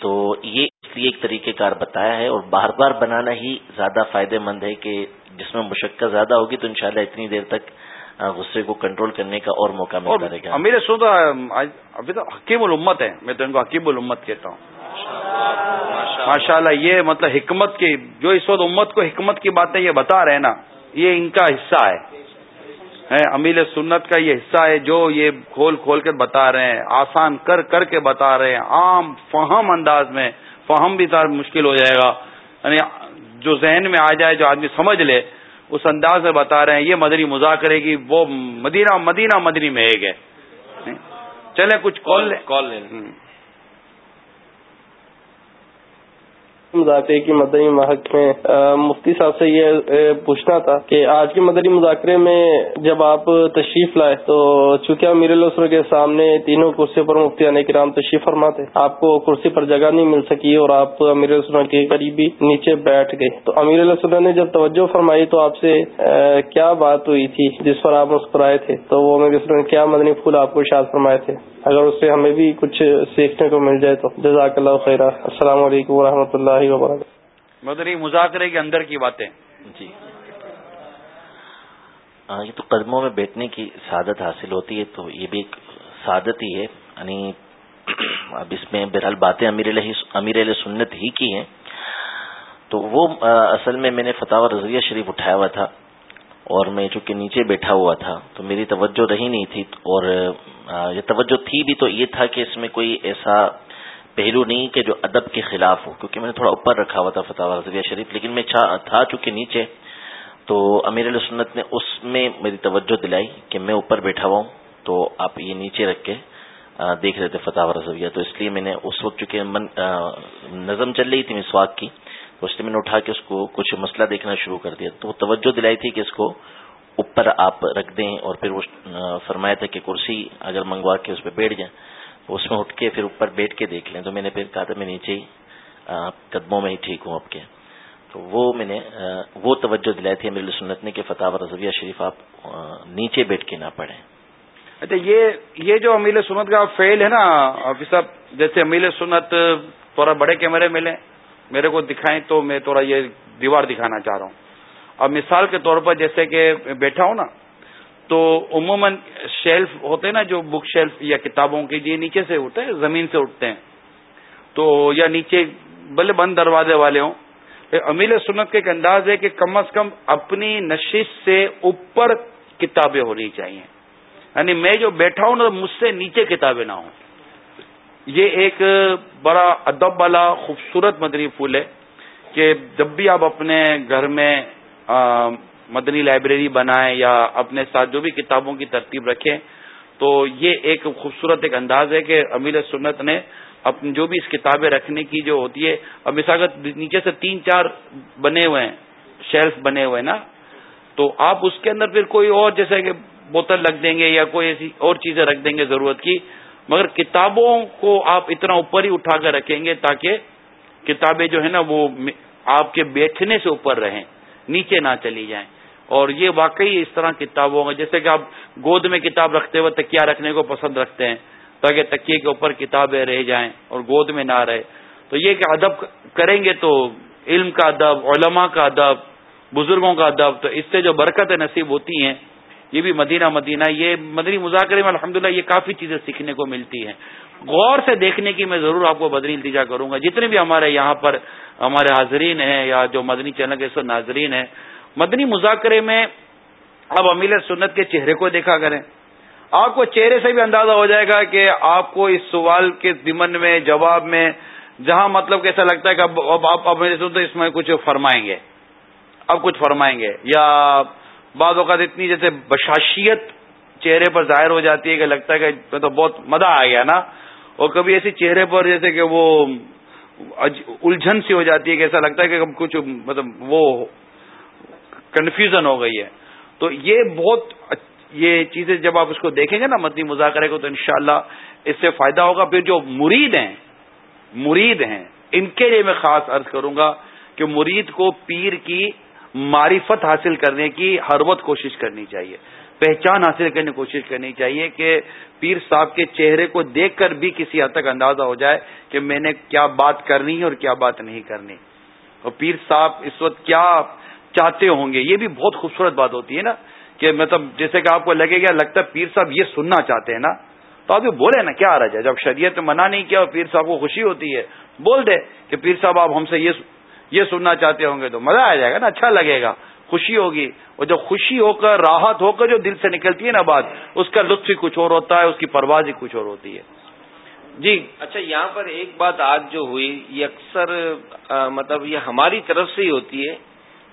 تو یہ اس لیے ایک طریقہ کار بتایا ہے اور بار بار بنانا ہی زیادہ فائدہ مند ہے کہ جس میں مشقت زیادہ ہوگی تو انشاءاللہ اتنی دیر تک غصے کو کنٹرول کرنے کا اور موقع ملتا رہے گا۔ امیر سو ابھی تو حکیم الامت ہے میں تو ان کو حکیم الامت کہتا ہوں۔ ماشاء اللہ یہ مطلب حکمت کی جو اس وقت امت کو حکمت کی باتیں یہ بتا رہے ہیں نا یہ ان کا حصہ ہے۔ امیل سنت کا یہ حصہ ہے جو یہ کھول کھول کے بتا رہے ہیں آسان کر کر کے بتا رہے ہیں عام فہم انداز میں فہم بھی تھا مشکل ہو جائے گا۔ یعنی جو ذہن میں آ جائے جو آدمی سمجھ لے اس انداز میں بتا رہے ہیں یہ مدنی مذاکرے کی وہ مدینہ مدینہ مدنی میں ایک ہے چلیں کچھ کال لیں۔ کال لیں۔ مذاکرے کی مدنی محق میں مفتی صاحب سے یہ پوچھنا تھا کہ آج کے مدنی مذاکرے میں جب آپ تشریف لائے تو چونکہ امیر السر کے سامنے تینوں کرسی پر مفتی علیہ کرام تشریف فرماتے، آپ کو کرسی پر جگہ نہیں مل سکی اور آپ امیر السلم کے قریبی نیچے بیٹھ گئے۔ تو امیر السلم نے جب توجہ فرمائی تو آپ سے کیا بات ہوئی تھی جس پر آپ مسکرائے تھے؟ تو وہ امیر نے کیا مدنی پھول آپ کو شاد فرمائے تھے؟ اگر اس سے ہمیں بھی کچھ سیکھنے کو مل جائے تو جزاک اللہ خیر السلام علیکم و اللہ وبرکاتہ۔ مدری مذاکرے کے اندر کی باتیں۔ جی۔ یہ تو قدموں میں بیٹھنے کی سعادت حاصل ہوتی ہے تو یہ بھی ایک سعادت ہی ہے۔ یعنی اب اس میں بہرحال باتیں امیر امیر علیہ سنت ہی کی ہیں۔ تو وہ اصل میں میں نے فتح رضویہ شریف اٹھایا ہوا تھا۔ اور میں چونکہ نیچے بیٹھا ہوا تھا تو میری توجہ رہی نہیں تھی اور یہ توجہ تھی بھی تو یہ تھا کہ اس میں کوئی ایسا پہلو نہیں کہ جو ادب کے خلاف ہو، کیونکہ میں نے تھوڑا اوپر رکھا ہوا تھا فتح رضویہ شریف، لیکن میں تھا چونکہ نیچے، تو امیر علیہ سنت نے اس میں میری توجہ دلائی کہ میں اوپر بیٹھا ہوا ہوں، تو آپ یہ نیچے رکھ کے دیکھ رہے تھے فتح رضویہ۔ تو اس لیے میں نے اس وقت چونکہ نظم چل رہی تھی، مسواک کی اس میں نے اٹھا کے اس کو کچھ مسئلہ دیکھنا شروع کر دیا۔ تو وہ توجہ دلائی تھی کہ اس کو اوپر آپ رکھ دیں اور پھر وہ فرمایا تھا کہ کرسی اگر منگوا کے اس پہ بیٹھ جائیں اس میں اٹھ کے پھر اوپر بیٹھ کے دیکھ لیں۔ تو میں نے پھر کہا تھا میں نیچے ہی قدموں میں ہی ٹھیک ہوں آپ کے۔ تو وہ میں نے وہ توجہ دلائی تھی میرے سنت نے کہ فتح رضویہ شریف آپ نیچے بیٹھ کے نہ پڑھیں۔ اچھا یہ یہ جو امیل سنت کا فیل ہے نا، آفیس صاحب، جیسے امیل سنت تھوڑا بڑے کیمرے ملے میرے کو دکھائیں تو میں تھوڑا یہ دیوار دکھانا چاہ رہا ہوں۔ اب مثال کے طور پر جیسے کہ بیٹھا ہوں نا، تو عموماً شیلف ہوتے ہیں نا جو بک شیلف یا کتابوں کے یہ نیچے سے اٹھتے ہیں، زمین سے اٹھتے ہیں۔ تو یا نیچے بلے بند دروازے والے ہوں۔ امیل سنت کا ایک انداز ہے کہ کم از کم اپنی نشست سے اوپر کتابیں ہونی چاہیے۔ یعنی میں جو بیٹھا ہوں نا، مجھ سے نیچے کتابیں نہ ہوں۔ یہ ایک بڑا ادب والا خوبصورت مدنی پھول ہے کہ جب بھی آپ اپنے گھر میں مدنی لائبریری بنائیں یا اپنے ساتھ جو بھی کتابوں کی ترتیب رکھیں، تو یہ ایک خوبصورت ایک انداز ہے کہ امیر سنت نے اپنی جو بھی اس کتابیں رکھنے کی جو ہوتی ہے، اب مثاگت نیچے سے تین چار بنے ہوئے ہیں، شیلف بنے ہوئے نا، تو آپ اس کے اندر پھر کوئی اور جیسے کہ بوتل رکھ دیں گے یا کوئی ایسی اور چیزیں رکھ دیں گے ضرورت کی مگر کتابوں کو آپ اتنا اوپر ہی اٹھا کر رکھیں گے تاکہ کتابیں جو ہے نا وہ آپ کے بیٹھنے سے اوپر رہیں، نیچے نہ چلی جائیں۔ اور یہ واقعی اس طرح کتابوں میں جیسے کہ آپ گود میں کتاب رکھتے ہوئے تکیا رکھنے کو پسند رکھتے ہیں، تاکہ تکیے کے اوپر کتابیں رہ جائیں اور گود میں نہ رہے۔ تو یہ کہ ادب کریں گے تو علم کا ادب، علماء کا ادب، بزرگوں کا ادب، تو اس سے جو برکت نصیب ہوتی ہیں یہ بھی مدینہ مدینہ، یہ مدنی مذاکرے میں الحمدللہ یہ کافی چیزیں سیکھنے کو ملتی ہیں۔ غور سے دیکھنے کی میں ضرور آپ کو بدنی التجا کروں گا۔ جتنے بھی ہمارے یہاں پر ہمارے حاضرین ہیں یا جو مدنی چینل کے ناظرین ہیں، مدنی مذاکرے میں اب امیل سنت کے چہرے کو دیکھا کریں۔ آپ کو چہرے سے بھی اندازہ ہو جائے گا کہ آپ کو اس سوال کے ضمن میں، جواب میں، جہاں مطلب کیسا لگتا ہے کہ اب آپ امیل سنت اس میں کچھ فرمائیں گے۔ اب کچھ فرمائیں گے۔ یا بعض اوقات اتنی جیسے بشاشیت چہرے پر ظاہر ہو جاتی ہے کہ لگتا ہے کہ تو بہت مزہ آ گیا نا۔ اور کبھی ایسی چہرے پر جیسے کہ وہ الجھن سی ہو جاتی ہے کہ ایسا لگتا ہے کہ کچھ مطلب وہ کنفیوژن ہو گئی ہے۔ تو یہ بہت یہ چیزیں جب آپ اس کو دیکھیں گے نا مدنی مذاکرے کو تو انشاءاللہ اس سے فائدہ ہوگا۔ پھر جو مرید ہیں مرید ہیں، ان کے لیے میں خاص عرض کروں گا کہ مرید کو پیر کی معرفت حاصل کرنے کی ہر وقت کوشش کرنی چاہیے۔ پہچان حاصل کرنے کی کوشش کرنی چاہیے کہ پیر صاحب کے چہرے کو دیکھ کر بھی کسی حد تک اندازہ ہو جائے کہ میں نے کیا بات کرنی ہے اور کیا بات نہیں کرنی۔ اور پیر صاحب اس وقت کیا چاہتے ہوں گے؟ یہ بھی بہت خوبصورت بات ہوتی ہے نا کہ مطلب جیسے کہ آپ کو لگے گا، لگتا ہے پیر صاحب یہ سننا چاہتے ہیں نا۔ تو آپ یہ بولے نا، کیا آ رہا ہے جب شریعت منع نہیں کیا اور پیر صاحب کو خوشی ہوتی ہے، بول دے کہ پیر صاحب آپ ہم سے یہ یہ سننا چاہتے ہوں گے تو مزہ آ جائے گا نا اچھا لگے گا، خوشی ہوگی۔ اور جب خوشی ہو کر، راحت ہو کر جو دل سے نکلتی ہے نا بات، اس کا لطف ہی کچھ اور ہوتا ہے، اس کی پرواز ہی کچھ اور ہوتی ہے۔ جی۔ اچھا یہاں پر ایک بات آج جو ہوئی، یہ اکثر مطلب یہ ہماری طرف سے ہی ہوتی ہے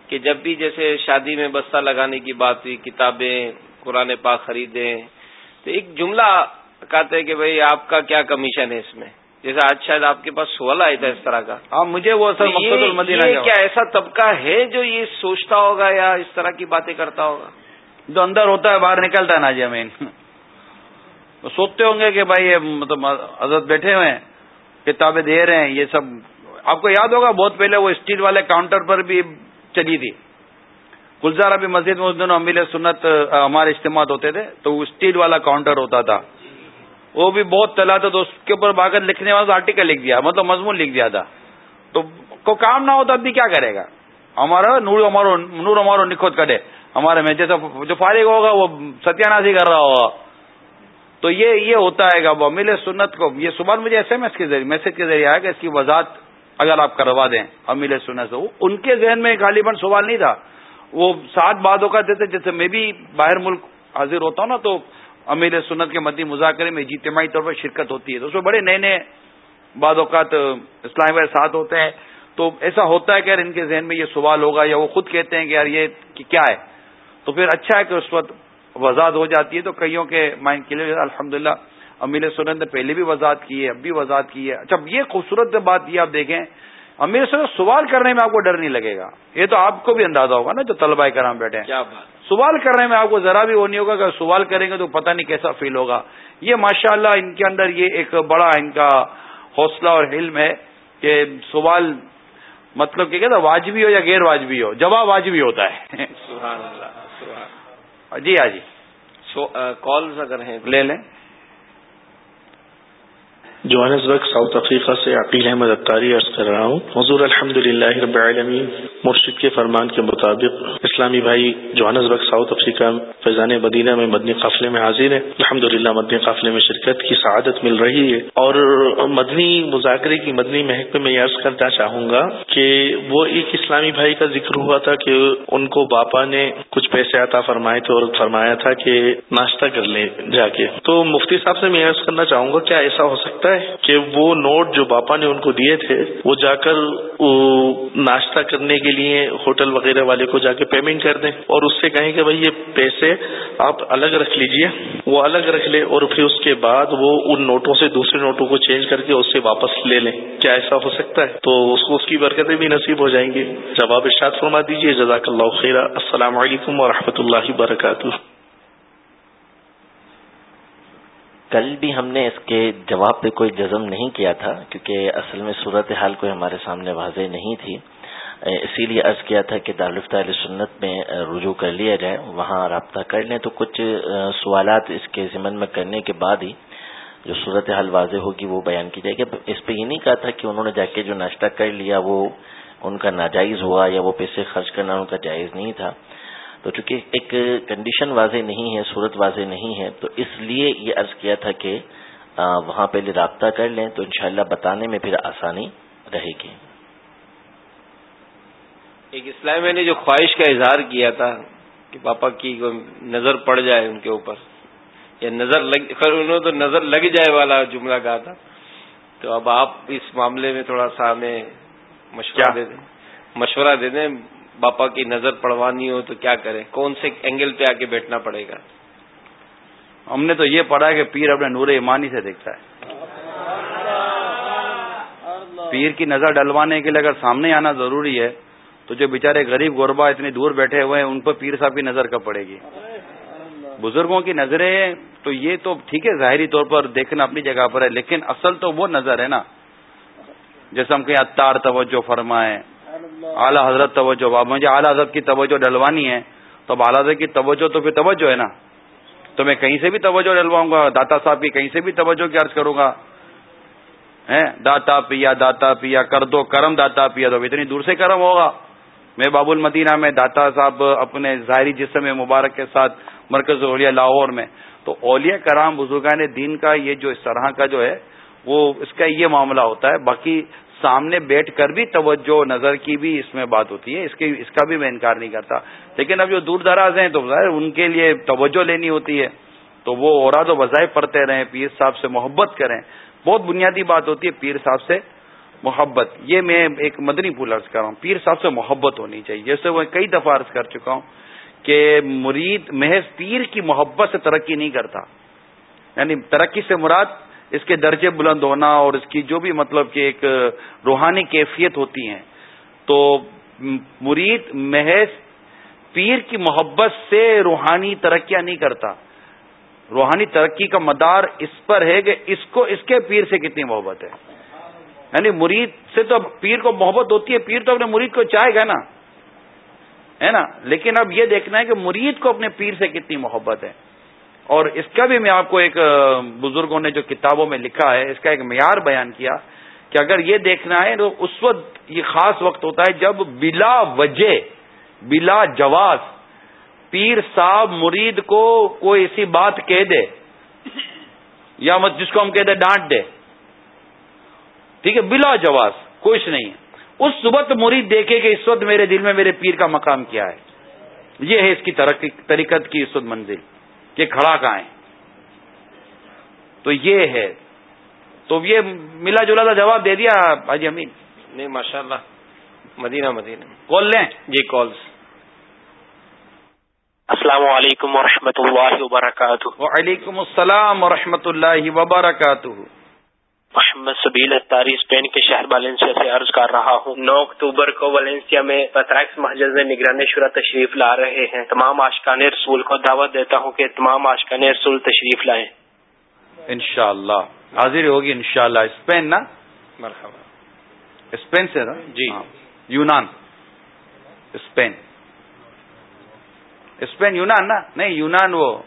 کہ جب بھی جیسے شادی میں بستہ لگانے کی بات ہوئی، کتابیں، قرآن پاک خریدیں، تو ایک جملہ کہتے ہیں کہ بھائی آپ کا کیا کمیشن ہے اس میں؟ جیسے آج شاید آپ کے پاس سوال آیا تھا اس طرح کا۔ ہاں مجھے وہ کیا ایسا طبقہ ہے جو یہ سوچتا ہوگا یا اس طرح کی باتیں کرتا ہوگا؟ جو اندر ہوتا ہے باہر نکلتا ہے نا امین سوچتے ہوں گے کہ بھائی یہ مطلب حضرت بیٹھے ہوئے ہیں کتابیں دے رہے ہیں یہ سب۔ آپ کو یاد ہوگا بہت پہلے وہ اسٹیل والے کاؤنٹر پر بھی چلی تھی۔ گلزار ابھی مسجد میں اس دنوں امیل سنت ہمارے اجتماع ہوتے تھے تو وہ اسٹیل والا کاؤنٹر ہوتا تھا۔ وہ بھی بہت چلا تھا تو اس کے اوپر باغت لکھنے والا آرٹیکل لکھ دیا مطلب مضمون لکھ دیا تھا۔ تو کو کام نہ ہوتا ابھی کیا کرے گا؟ ہمارا نور ہمارو نور ہمارو نکھوت کرے ہمارے میں جیسا جو فارغ ہوگا وہ ستیہ ناسی کر رہا ہوگا۔ تو یہ یہ ہوتا ہے گا وہ امیل سنت کو یہ سوال مجھے ایس ایم ایس کے ذریعے میسج کے ذریعے آیا کہ اس کی وضاحت اگر آپ کروا دیں امیل سنت سے۔ ان کے ذہن میں غالباً سوال نہیں تھا۔ وہ سات باتوں کا دیتے جیسے میں بھی باہر ملک حاضر ہوتا ہوں نا تو امیر سنت کے مدی مذاکرے میں اجتماعی طور پر شرکت ہوتی ہے۔ تو اس میں بڑے نئے نئے بعض اوقات اسلام بھائی ساتھ ہوتے ہیں۔ تو ایسا ہوتا ہے کہ یار ان کے ذہن میں یہ سوال ہوگا یا وہ خود کہتے ہیں کہ یار یہ کیا ہے۔ تو پھر اچھا ہے کہ اس وقت وضاحت ہو جاتی ہے۔ تو کئیوں کے مائنڈ کے لیے الحمد للہ امیر سنت نے پہلے بھی وضاحت کی ہے، اب بھی وضاحت کی ہے۔ اچھا یہ خوبصورت بات یہ آپ دیکھیں، امیر سنت سوال کرنے میں آپ کو ڈر نہیں لگے گا۔ یہ تو آپ کو بھی اندازہ ہوگا نا جو طلبہ کرام بیٹھے ہیں۔ کیا بات۔ سوال کرنے میں آپ کو ذرا بھی وہ نہیں ہوگا اگر سوال کریں گے تو پتہ نہیں کیسا فیل ہوگا۔ یہ ماشاء اللہ ان کے اندر یہ ایک بڑا ان کا حوصلہ اور علم ہے کہ سوال مطلب کہ کہتا واجبی ہو یا غیر واجبی ہو؟ جواب واجبی ہوتا ہے۔ سبحان اللہ جی ہاں جی۔ کالز اگر ہیں۔ لے لیں۔ جوانسبرگ ساؤتھ افریقہ سے عقیل احمد اختاری عرض کر رہا ہوں۔ حضور الحمد للہ رب العالمین۔ مرشد کے فرمان کے مطابق اسلامی بھائی جوانسبرگ ساؤتھ افریقہ فیضان مدینہ میں مدنی قافلے میں حاضر ہیں۔ الحمد للہ مدنی قافلے میں شرکت کی سعادت مل رہی ہے۔ اور مدنی مذاکرے کی مدنی محکمے میں یہ عرض کرنا چاہوں گا کہ وہ ایک اسلامی بھائی کا ذکر ہوا تھا کہ ان کو باپا نے کچھ پیسے عطا فرمائے تھے اور فرمایا تھا کہ ناشتہ کر لیں جا کے۔ تو مفتی صاحب سے میں عرض کرنا چاہوں گا، کیا ایسا ہو سکتا ہے کہ وہ نوٹ جو باپا نے ان کو دیے تھے، وہ جا کر ناشتہ کرنے کے لیے ہوٹل وغیرہ والے کو جا کے پیمنٹ کر دیں اور اس سے کہیں کہ بھائی یہ پیسے آپ الگ رکھ لیجیے، وہ الگ رکھ لے اور پھر اس کے بعد وہ ان نوٹوں سے دوسرے نوٹوں کو چینج کر کے اس سے واپس لے لیں۔ کیا ایسا ہو سکتا ہے؟ تو اس کو اس کی برکتیں بھی نصیب ہو جائیں گی۔ جواب ارشاد فرما دیجیے جزاک اللہ خیر السلام علیکم و اللہ وبرکاتہ۔ کل بھی ہم نے اس کے جواب پہ کوئی جزم نہیں کیا تھا، کیونکہ اصل میں صورت حال کوئی ہمارے سامنے واضح نہیں تھی۔ اسی لیے عرض کیا تھا کہ دارالفتہ علیہ سنت میں رجوع کر لیا جائے، وہاں رابطہ کر لیں۔ تو کچھ سوالات اس کے ضمن میں کرنے کے بعد ہی جو صورت حال واضح ہوگی، وہ بیان کی جائے گی۔ اس پہ یہ نہیں کہا تھا کہ انہوں نے جا کے جو ناشتہ کر لیا، وہ ان کا ناجائز ہوا یا وہ پیسے خرچ کرنا ان کا جائز نہیں تھا۔ تو چونکہ ایک کنڈیشن واضح نہیں ہے، صورت واضح نہیں ہے، تو اس لیے یہ عرض کیا تھا کہ وہاں پہلے رابطہ کر لیں۔ تو انشاءاللہ بتانے میں پھر آسانی رہے گی۔ ایک اسلام میں نے جو خواہش کا اظہار کیا تھا کہ پاپا کی نظر پڑ جائے ان کے اوپر یا نظر لگ خیر انہوں تو نظر لگ جائے والا جملہ کہا تھا۔ تو اب آپ اس معاملے میں تھوڑا سا ہمیں مشورہ دے دیں۔ مشورہ دے دیں باپا کی نظر پڑوانی ہو تو کیا کریں؟ کون سے اینگل پہ آ کے بیٹھنا پڑے گا؟ ہم نے تو یہ پڑھا کہ پیر اپنے نور ایمانی سے دیکھتا ہے۔ پیر کی نظر ڈلوانے کے لیے اگر سامنے آنا ضروری ہے تو جو بےچارے غریب غربا اتنی دور بیٹھے ہوئے ہیں، ان پر پیر صاحب کی نظر کب پڑے گی؟ بزرگوں کی نظریں تو یہ تو ٹھیک ہے، ظاہری طور پر دیکھنا اپنی جگہ پر ہے، لیکن اصل تو وہ نظر ہے نا۔ جیسے ہم کہیں اتار توجہ فرمائیں، اعلیٰ حضرت توجہ اب مجھے اعلیٰ حضرت کی توجہ ڈلوانی ہے۔ تو اب اعلیٰ حضرت کی توجہ تو پھر توجہ ہے نا۔ تو میں کہیں سے بھی توجہ ڈلواؤں گا، داتا صاحب کی کہیں سے بھی توجہ کی عرض کروں گا۔ داتا پیا داتا پیا، کر دو، کرم داتا پیا تو اتنی دور سے کرم ہوگا۔ میں باب المدینہ میں داتا صاحب اپنے ظاہری جسم مبارک کے ساتھ مرکز اولیا لاہور میں۔ تو اولیاء کرام بزرگان دین کا یہ جو اس طرح کا جو ہے، وہ اس کا یہ معاملہ ہوتا ہے۔ باقی سامنے بیٹھ کر بھی توجہ نظر کی بھی اس میں بات ہوتی ہے۔ اس کی، اس کا بھی میں انکار نہیں کرتا۔ لیکن اب جو دور دراز ہیں تو ظاہر ان کے لیے توجہ لینی ہوتی ہے۔ تو وہ اوراد و وظائف پڑھتے رہیں، پیر صاحب سے محبت کریں۔ بہت بنیادی بات ہوتی ہے پیر صاحب سے۔ محبت، یہ میں ایک مدنی پھول عرض کر رہا ہوں، پیر صاحب سے محبت ہونی چاہیے۔ جیسے وہ کئی دفعہ عرض کر چکا ہوں کہ مرید محض پیر کی محبت سے ترقی نہیں کرتا۔ یعنی ترقی سے مراد اس کے درجے بلند ہونا اور اس کی جو بھی مطلب کہ ایک روحانی کیفیت ہوتی ہیں۔ تو مرید محض پیر کی محبت سے روحانی ترقیاں نہیں کرتا۔ روحانی ترقی کا مدار اس پر ہے کہ اس کو، اس کے پیر سے کتنی محبت ہے۔ یعنی مرید سے تو پیر کو محبت ہوتی ہے، پیر تو اپنے مرید کو چاہے گا نا۔ ہے نا؟ لیکن اب یہ دیکھنا ہے کہ مرید کو اپنے پیر سے کتنی محبت ہے۔ اور اس کا بھی میں آپ کو ایک، بزرگوں نے جو کتابوں میں لکھا ہے، اس کا ایک معیار بیان کیا کہ اگر یہ دیکھنا ہے تو اس وقت یہ خاص وقت ہوتا ہے جب بلا وجہ، بلا جواز پیر صاحب مرید کو کوئی ایسی بات کہہ دے، یا مت جس کو ہم کہہ دیں ڈانٹ دے۔ ٹھیک ہے بلا جواز کچھ نہیں۔ اس وقت مرید دیکھے کہ اس وقت میرے دل میں میرے پیر کا مقام کیا ہے۔ یہ ہے اس کی ترقی طریقت کی اس وقت منزل کہ کھڑا کہاں ہے۔ تو یہ ہے۔ تو یہ ملا جلا کا جواب دے دیا حاجی امین۔ نہیں ماشاء اللہ مدینہ مدینہ۔ کال لیں۔ جی کالس السلام علیکم و اللہ وبرکاتہ۔ وعلیکم السلام و اللہ وبرکاتہ۔ محمد سبیل اتاری اسپین کے شہر والنسیا سے عرض کر رہا ہوں۔ نو اکتوبر کو ویلنسیا میں پتراکس محجز میں نگران شورا تشریف لا رہے ہیں۔ تمام آشقان رسول کو دعوت دیتا ہوں کہ تمام آشقان رسول تشریف لائیں۔ انشاءاللہ۔ حاضر ہوگی انشاءاللہ۔ اسپین نا؟ مرحبا۔ اسپین سے نا؟ جی۔ ہاں۔ یونان۔ اسپین۔ اسپین یونان نا؟ نہیں یونان وہ۔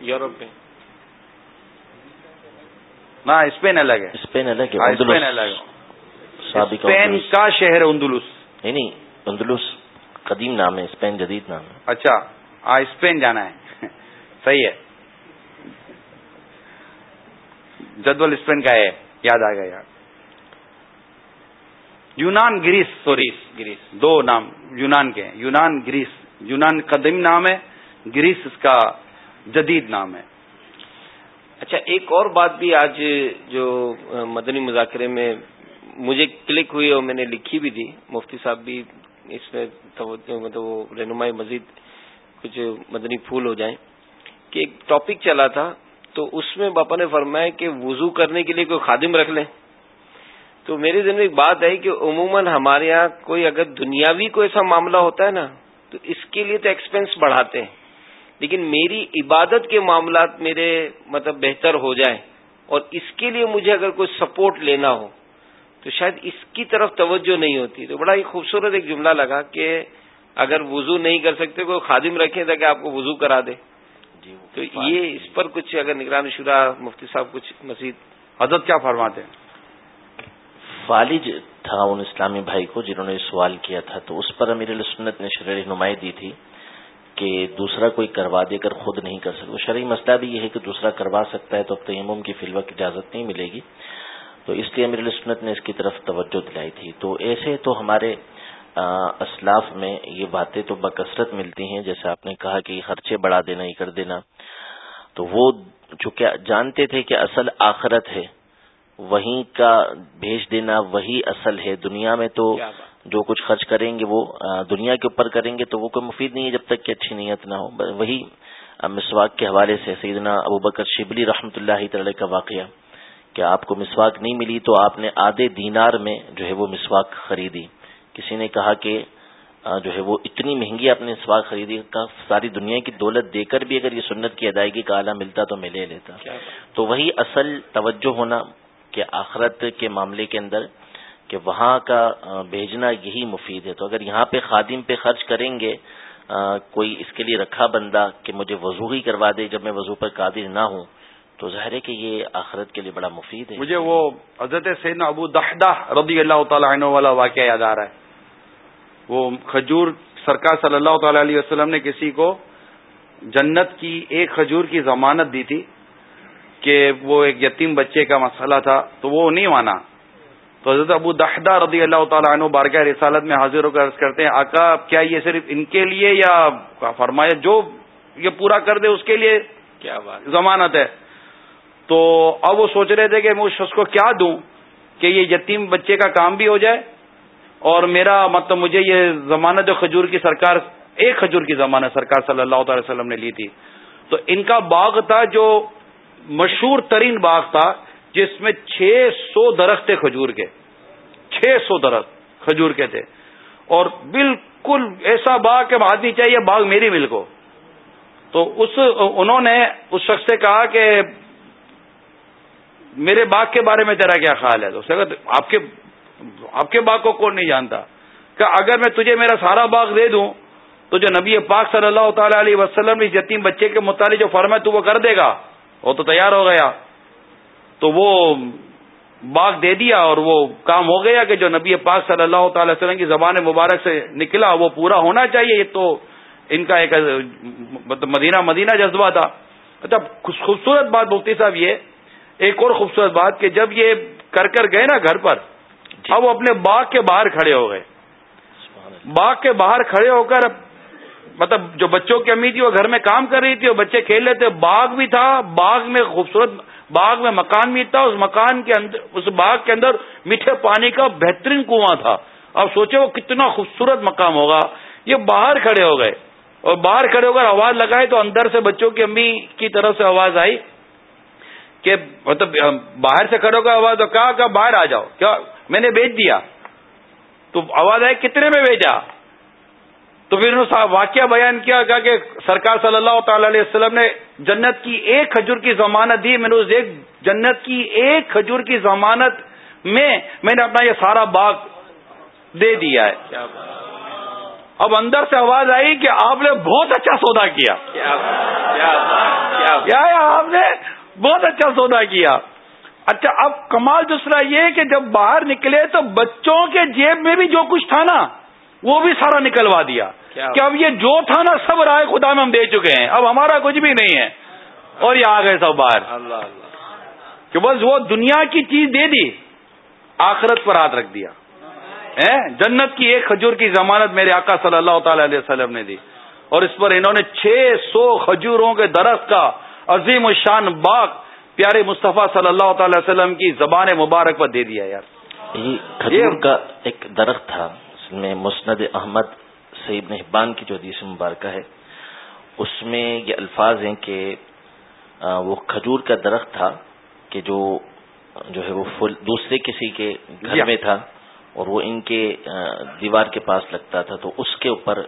یورپ میں۔ نہ اسپین الگ ہے اسپین الگ ہاں، ہے اسپین الگ اسپین۔ کا شہر ہے اندلس۔ نہیں نہیں اندلس قدیم نام ہے اسپین جدید نام ہے۔ اچھا ہاں اسپین جانا ہے۔ *laughs* صحیح ہے۔ جدول اسپین کا ہے یاد آ گیا یونان گریس سوری گریس۔ دو نام یونان کے ہیں۔ یونان گریس۔ یونان قدیم نام ہے گریس اس کا جدید نام ہے۔ اچھا ایک اور بات بھی آج جو مدنی مذاکرے میں مجھے کلک ہوئی اور میں نے لکھی بھی تھی۔ مفتی صاحب بھی اس میں مطلب وہ رہنمائی مزید کچھ مدنی پھول ہو جائیں۔ کہ ایک ٹاپک چلا تھا، تو اس میں باپا نے فرمایا کہ وضو کرنے کے لیے کوئی خادم رکھ لیں۔ تو میرے ذہن میں ایک بات ہے کہ عموماً ہمارے یہاں کوئی اگر دنیاوی کوئی ایسا معاملہ ہوتا ہے نا، تو اس کے لیے تو ایکسپینس بڑھاتے ہیں۔ لیکن میری عبادت کے معاملات میرے مطلب بہتر ہو جائیں اور اس کے لیے مجھے اگر کوئی سپورٹ لینا ہو تو شاید اس کی طرف توجہ نہیں ہوتی۔ تو بڑا ہی خوبصورت ایک جملہ لگا کہ اگر وضو نہیں کر سکتے کوئی خادم رکھیں تاکہ آپ کو وضو کرا دے۔ جی تو یہ اس پر کچھ اگر نگران شورا مفتی صاحب کچھ مزید۔ حضرت کیا فرماتے ہیں؟ فالج تھا ان اسلامی بھائی کو جنہوں نے سوال کیا تھا تو اس پر امیر السنت نے شرح رہنمائی دی تھی۔ کہ دوسرا کوئی کروا دے کر خود نہیں کر سکتا۔ شرعی مسئلہ بھی یہ ہے کہ دوسرا کروا سکتا ہے تو اب تیمم کی فی الوقت اجازت نہیں ملے گی۔ تو اس لیے امیر السنت نے اس کی طرف توجہ دلائی تھی۔ تو ایسے تو ہمارے اسلاف میں یہ باتیں تو بکثرت ملتی ہیں۔ جیسے آپ نے کہا کہ خرچے بڑھا دینا، یہ کر دینا۔ تو وہ چونکہ جانتے تھے کہ اصل آخرت ہے، وہیں کا بھیج دینا وہی اصل ہے۔ دنیا میں تو جو کچھ خرچ کریں گے وہ دنیا کے اوپر کریں گے تو وہ کوئی مفید نہیں ہے جب تک کہ اچھی نیت نہ ہو۔ وہی مسواک کے حوالے سے سیدنا ابو بکر شبلی رحمۃ اللہ تعالی کا واقعہ۔ کہ آپ کو مسواک نہیں ملی تو آپ نے آدھے دینار میں جو ہے وہ مسواک خریدی۔ کسی نے کہا کہ جو ہے وہ اتنی مہنگی آپ نے مسواک خریدی ساری دنیا کی دولت دے کر بھی اگر یہ سنت کی ادائیگی کا آلہ ملتا تو میں لے لیتا۔ تو وہی اصل توجہ ہونا کہ آخرت کے معاملے کے اندر کہ وہاں کا بھیجنا یہی مفید ہے۔ تو اگر یہاں پہ خادم پہ خرچ کریں گے کوئی اس کے لیے رکھا بندہ کہ مجھے وضو ہی کروا دے جب میں وضو پر قادر نہ ہوں، تو ظاہر ہے کہ یہ آخرت کے لیے بڑا مفید ہے۔ مجھے وہ حضرت سیدنا ابو دہدہ رضی اللہ تعالیٰ عنہ والا واقعہ یاد آ رہا ہے۔ وہ کھجور سرکار صلی اللہ تعالی علیہ وسلم نے کسی کو جنت کی ایک کھجور کی ضمانت دی تھی کہ وہ ایک یتیم بچے کا مسئلہ تھا، تو وہ نہیں مانا۔ تو حضرت ابو دہدہ رضی اللہ تعالیٰ عنہ بارگاہ رسالت میں حاضر ہو کر عرض کرتے ہیں آقا کیا یہ صرف ان کے لیے یا فرمایا جو یہ پورا کر دے اس کے لیے؟ کیا ضمانت ہے۔ تو اب وہ سوچ رہے تھے کہ میں اس شخص کو کیا دوں؟ کہ یہ یتیم بچے کا کام بھی ہو جائے اور میرا مطلب مجھے یہ ضمانت کھجور کی سرکار ایک کھجور کی ضمانت سرکار صلی اللہ تعالی وسلم نے لی تھی۔ تو ان کا باغ تھا جو مشہور ترین باغ تھا جس میں چھ سو درخت تھے کھجور کے۔ چھ سو درخت، کھجور کے تھے۔ اور بالکل ایسا باغ کہ آدمی چاہیے باغ میری مل کو۔ تو اس، انہوں نے اس شخص سے کہا کہ میرے باغ کے بارے میں تیرا کیا خیال ہے؟ تو آپ کے آپ کے باغ کو کون نہیں جانتا؟ کہ اگر میں تجھے میرا سارا باغ دے دوں، تو جو نبی پاک صلی اللہ تعالی علیہ وسلم اس یتیم بچے کے متعلق جو فرمائے تو وہ کر دے گا۔ وہ تو تیار ہو گیا۔ تو وہ باغ دے دیا اور وہ کام ہو گیا کہ جو نبی پاک صلی اللہ تعالی وسلم کی زبان مبارک سے نکلا وہ پورا ہونا چاہیے یہ تو ان کا ایک مدینہ مدینہ جذبہ تھا۔ مطلب خوبصورت بات مفتی صاحب یہ ایک اور خوبصورت بات کہ جب یہ کر کر گئے نا گھر پر جی۔ اب وہ اپنے باغ کے باہر کھڑے ہو گئے۔ باغ کے باہر کھڑے ہو کر مطلب جو بچوں کی امی تھی وہ گھر میں کام کر رہی تھی اور بچے کھیل رہے تھے۔ باغ بھی تھا باغ میں خوبصورت باغ میں مکان بھی تھا، اس مکان کے اندر اس باغ کے اندر میٹھے پانی کا بہترین کنواں تھا۔ اب سوچے وہ کتنا خوبصورت مقام ہوگا۔ یہ باہر کھڑے ہو گئے۔ اور باہر کھڑے ہو کر آواز لگائے تو اندر سے بچوں کی امی کی طرف سے آواز آئی کہ مطلب باہر سے کھڑے ہو آواز تو کہا کہ باہر آ جاؤ۔ کیا؟ میں نے بیچ دیا۔ تو آواز آئی، کتنے میں بیچا تو پھر انہوں نے واقعہ بیان کیا، کہا کہ سرکار صلی اللہ تعالی علیہ وسلم نے جنت کی ایک کھجور کی ضمانت دی میں نے ایک جنت کی ایک کھجور کی ضمانت میں میں نے اپنا یہ سارا باغ دے دیا ہے۔ اب اندر سے آواز آئی کہ آپ نے بہت اچھا سودا کیا۔ آپ نے بہت اچھا سودا کیا۔ اچھا اب کمال دوسرا یہ کہ جب باہر نکلے تو بچوں کے جیب میں بھی جو کچھ تھا نا وہ بھی سارا نکلوا دیا۔ کہ اب یہ جو تھا نا سب رائے خدا میں ہم دے چکے ہیں۔ اب ہمارا کچھ بھی نہیں ہے۔ اور یہ آ گئے سب باہر۔ کہ بس وہ دنیا کی چیز دے دی آخرت پر ہاتھ رکھ دیا۔ جنت کی ایک کھجور کی ضمانت میرے آقا صلی اللہ تعالی علیہ وسلم نے دی۔ اور اس پر انہوں نے چھ سو کھجوروں کے درخت کا عظیم الشان باغ پیارے مصطفیٰ صلی اللہ تعالی وسلم کی زبان مبارک پر دے دیا یار۔ یہ کھجور کا ایک درخت تھا اس میں مسند احمد سعید نحبان کی جو حدیث مبارکہ ہے اس میں یہ الفاظ ہیں کہ وہ کھجور کا درخت تھا کہ جو جو ہے وہ فل دوسرے کسی کے گھر میں تھا اور وہ ان کے دیوار کے پاس لگتا تھا تو اس کے اوپر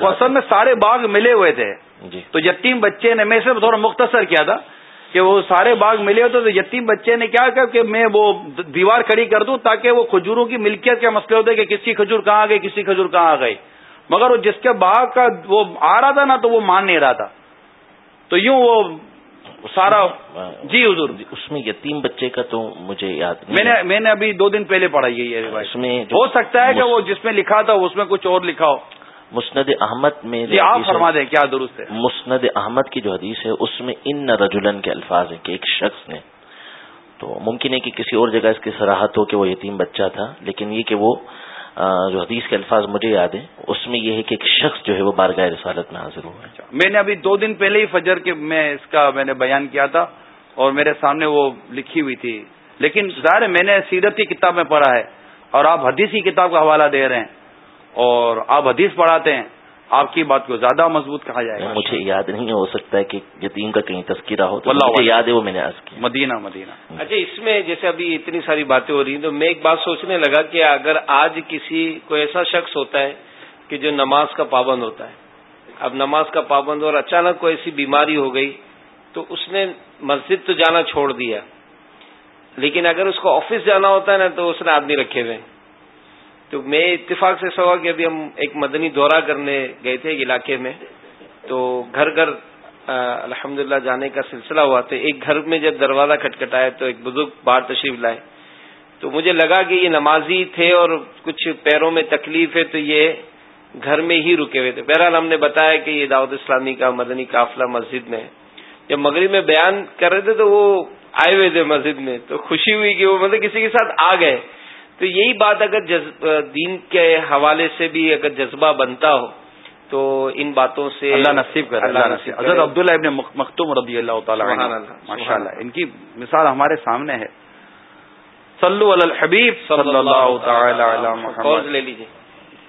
اصل میں سارے باغ ملے ہوئے تھے۔ جی۔ تو یتیم بچے نے میں سے تھوڑا مختصر کیا تھا کہ وہ سارے باغ ملے ہوتے تو یتیم بچے نے کیا کہا کہ میں وہ دیوار کھڑی کر دوں تاکہ وہ کھجوروں کی ملکیت کے مسئلے ہوتے کہ کسی کھجور کہاں آ گئی کسی کھجور کہاں آ گئی۔ مگر وہ جس کے باغ کا وہ آ رہا تھا نا تو وہ مان نہیں رہا تھا۔ تو یوں وہ سارا جی حضور۔ اس میں یتیم بچے کا تو مجھے یاد میں نے میں نے ابھی دو دن پہلے پڑھائی ہے یہ اس میں ہو سکتا ہے کہ وہ جس میں لکھا تھا اس میں کچھ اور لکھا ہو۔ مسند احمد میں جی آپ فرما دیں کیا درست ہے؟ مسند احمد کی جو حدیث ہے اس میں ان رجولن کے الفاظ ہیں کہ ایک شخص نے تو ممکن ہے کہ کسی اور جگہ اس کی سراہت ہو کہ وہ یتیم بچہ تھا لیکن یہ کہ وہ جو حدیث کے الفاظ مجھے یاد ہیں، اس میں یہ ہے کہ ایک شخص جو ہے وہ بارگاہ رسالت میں حاضر ہوا۔ ہے میں نے ابھی دو دن پہلے ہی فجر کے میں اس کا میں نے بیان کیا تھا اور میرے سامنے وہ لکھی ہوئی تھی۔ لیکن ظاہر میں نے سیرت کی کتاب میں پڑھا ہے اور آپ حدیث کی کتاب کا حوالہ دے رہے ہیں اور آپ حدیث پڑھاتے ہیں۔ آپ کی بات کو زیادہ مضبوط کہا جائے گا۔ مجھے یاد نہیں ہو سکتا ہے کہ یتیم کا کہیں تذکرہ ہو تو مجھے یاد ہے وہ میں نے مدینہ مدینہ۔ اچھا اس میں جیسے ابھی اتنی ساری باتیں ہو رہی ہیں تو میں ایک بات سوچنے لگا کہ اگر آج کسی کو ایسا شخص ہوتا ہے کہ جو نماز کا پابند ہوتا ہے اب نماز کا پابند اور اچانک کوئی ایسی بیماری ہو گئی تو اس نے مسجد تو جانا چھوڑ دیا لیکن اگر اس کو آفس جانا ہوتا ہے نا تو اس نے آدمی رکھے ہوئے۔ تو میں اتفاق سے سوا کہ ابھی ہم ایک مدنی دورہ کرنے گئے تھے ایک علاقے میں، تو گھر گھر الحمد جانے کا سلسلہ ہوا تو ایک گھر میں جب دروازہ کھٹکھٹایا تو ایک بزرگ باہر تشریف لائے۔ تو مجھے لگا کہ یہ نمازی تھے اور کچھ پیروں میں تکلیف ہے تو یہ گھر میں ہی رکے ہوئے تھے۔ بہرحال ہم نے بتایا کہ یہ دعوت اسلامی کا مدنی قافلہ مسجد میں ہے۔ جب مغرب میں بیان کر رہے تھے تو وہ آئے ہوئے تھے مسجد میں، تو خوشی ہوئی کہ وہ مطلب کسی کے ساتھ آ گئے۔ تو یہی بات اگر دین کے حوالے سے بھی اگر جذبہ بنتا ہو تو ان باتوں سے اللہ نصیب کر اللہ نصیب حضرت عبداللہ ابن مختوم رضی اللہ تعالیٰ ماشاء اللہ ان کی مثال ہمارے سامنے ہے۔ صلو علی الحبیب صلی اللہ تعالی علی محمد۔ لے لیجیے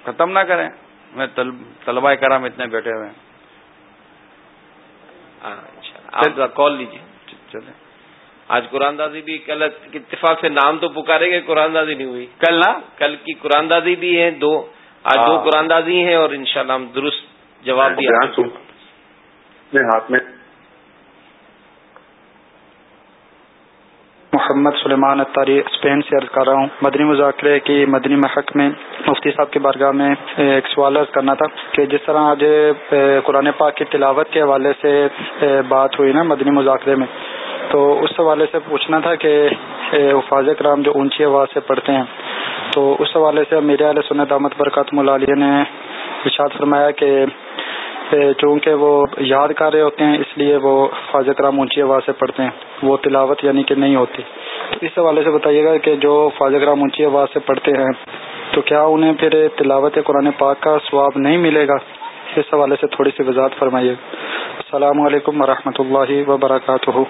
ختم نہ کریں۔ میں طلبہ کرام اتنے بیٹھے ہوئے ہیں۔ کال لیجیے چلے آج قرآن دازی بھی کل اتفاق سے نام تو پکارے گئے قرآن دازی نہیں ہوئی۔ کل نا کل کی قرآن دازی بھی ہے دو آج دو ہاں۔ قرآن دازی ہیں اور انشاءاللہ ہم درست جواب دیا ہاتھ میں۔ محمد سلیمان اتاری اسپین سے عرض کر رہا ہوں۔ مدنی مذاکرے کی مدنی محق میں مفتی صاحب کی بارگاہ میں ایک سوال عرض کرنا تھا کہ جس طرح آج قرآن پاک کی تلاوت کے حوالے سے بات ہوئی نا مدنی مذاکرے میں۔ تو اس حوالے سے پوچھنا تھا کہ حفاظ کرام جو اونچی آواز سے پڑھتے ہیں، تو اس حوالے سے میرے علیہ سنت احمد برکات ملالیہ نے ارشاد فرمایا کہ چونکہ وہ یاد کر رہے ہوتے ہیں، اس لیے وہ خواجہ کرام اونچی آواز سے پڑھتے ہیں، وہ تلاوت یعنی کہ نہیں ہوتی۔ اس حوالے سے بتائیے گا کہ جو خواجہ کرام اونچی آواز سے پڑھتے ہیں، تو کیا انہیں پھر تلاوت قرآن پاک کا ثواب نہیں ملے گا؟ اس حوالے سے تھوڑی سی وضاحت فرمائیے۔ السلام علیکم ورحمۃ اللہ وبرکاتہ۔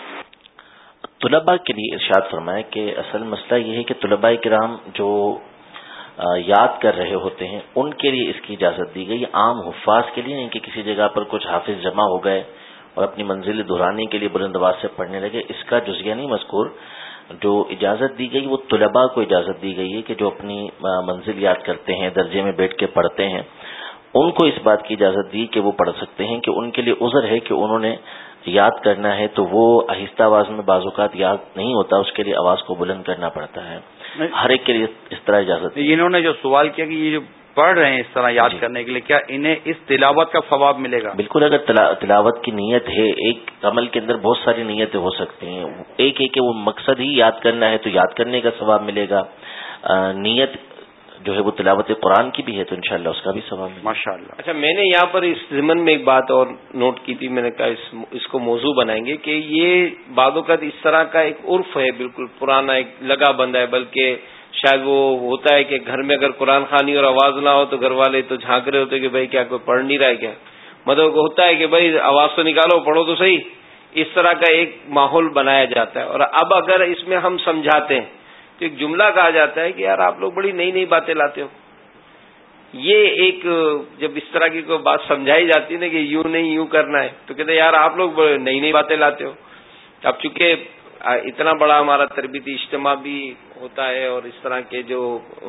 طلباء کے لیے ارشاد فرمائے کہ اصل مسئلہ یہ ہے کہ طلباء کرام جو یاد کر رہے ہوتے ہیں، ان کے لیے اس کی اجازت دی گئی، عام حفاظ کے لیے نہیں کہ کسی جگہ پر کچھ حافظ جمع ہو گئے اور اپنی منزل دہرانے کے لیے بلند آواز سے پڑھنے لگے، اس کا جزیہ نہیں مذکور، جو اجازت دی گئی، وہ طلباء کو اجازت دی گئی ہے کہ جو اپنی منزل یاد کرتے ہیں، درجے میں بیٹھ کے پڑھتے ہیں ان کو اس بات کی اجازت دی کہ وہ پڑھ سکتے ہیں کہ ان کے لیے عذر ہے کہ انہوں نے یاد کرنا ہے تو وہ آہستہ آواز میں بعض اوقات یاد نہیں ہوتا اس کے لیے آواز کو بلند کرنا پڑتا ہے۔ ہر ایک کے لیے اس طرح اجازت انہوں نے جو سوال کیا کہ یہ جو پڑھ رہے ہیں اس طرح یاد جی۔ کرنے کے لیے کیا انہیں اس تلاوت کا ثواب ملے گا؟ بالکل اگر تلاوت کی نیت ہے ایک عمل کے اندر بہت ساری نیتیں ہو سکتی ہیں۔ ایک ایک وہ مقصد ہی یاد کرنا ہے تو یاد کرنے کا ثواب ملے گا۔ نیت جو ہے وہ تلاوت قرآن کی بھی ہے تو انشاءاللہ اس کا بھی سوال ماشاء اللہ اچھا میں نے یہاں پر اس ضمن میں ایک بات اور نوٹ کی تھی، میں نے کہا اس اس کو موضوع بنائیں گے کہ یہ بعد اوقات اس طرح کا ایک عرف ہے، بالکل پرانا ایک لگا بند ہے، بلکہ شاید وہ ہوتا ہے کہ گھر میں اگر قرآن خانی اور آواز نہ ہو تو گھر والے تو جھانک رہے ہوتے کہ بھائی کیا کوئی پڑھ نہیں رہا ہے کیا؟ مطلب ہوتا ہے کہ بھائی آواز تو نکالو، پڑھو تو صحیح۔ اس طرح کا ایک ماحول بنایا جاتا ہے۔ اور اب اگر اس میں ہم سمجھاتے ہیں تو ایک جملہ کہا جاتا ہے کہ یار آپ لوگ بڑی نئی نئی باتیں لاتے ہو۔ یہ ایک جب اس طرح کی کوئی بات سمجھائی جاتی ہے نا کہ یوں نہیں یوں کرنا ہے، تو کہتے یار آپ لوگ نئی نئی باتیں لاتے ہو۔ اب چونکہ اتنا بڑا ہمارا تربیتی اجتماع بھی ہوتا ہے اور اس طرح کے جو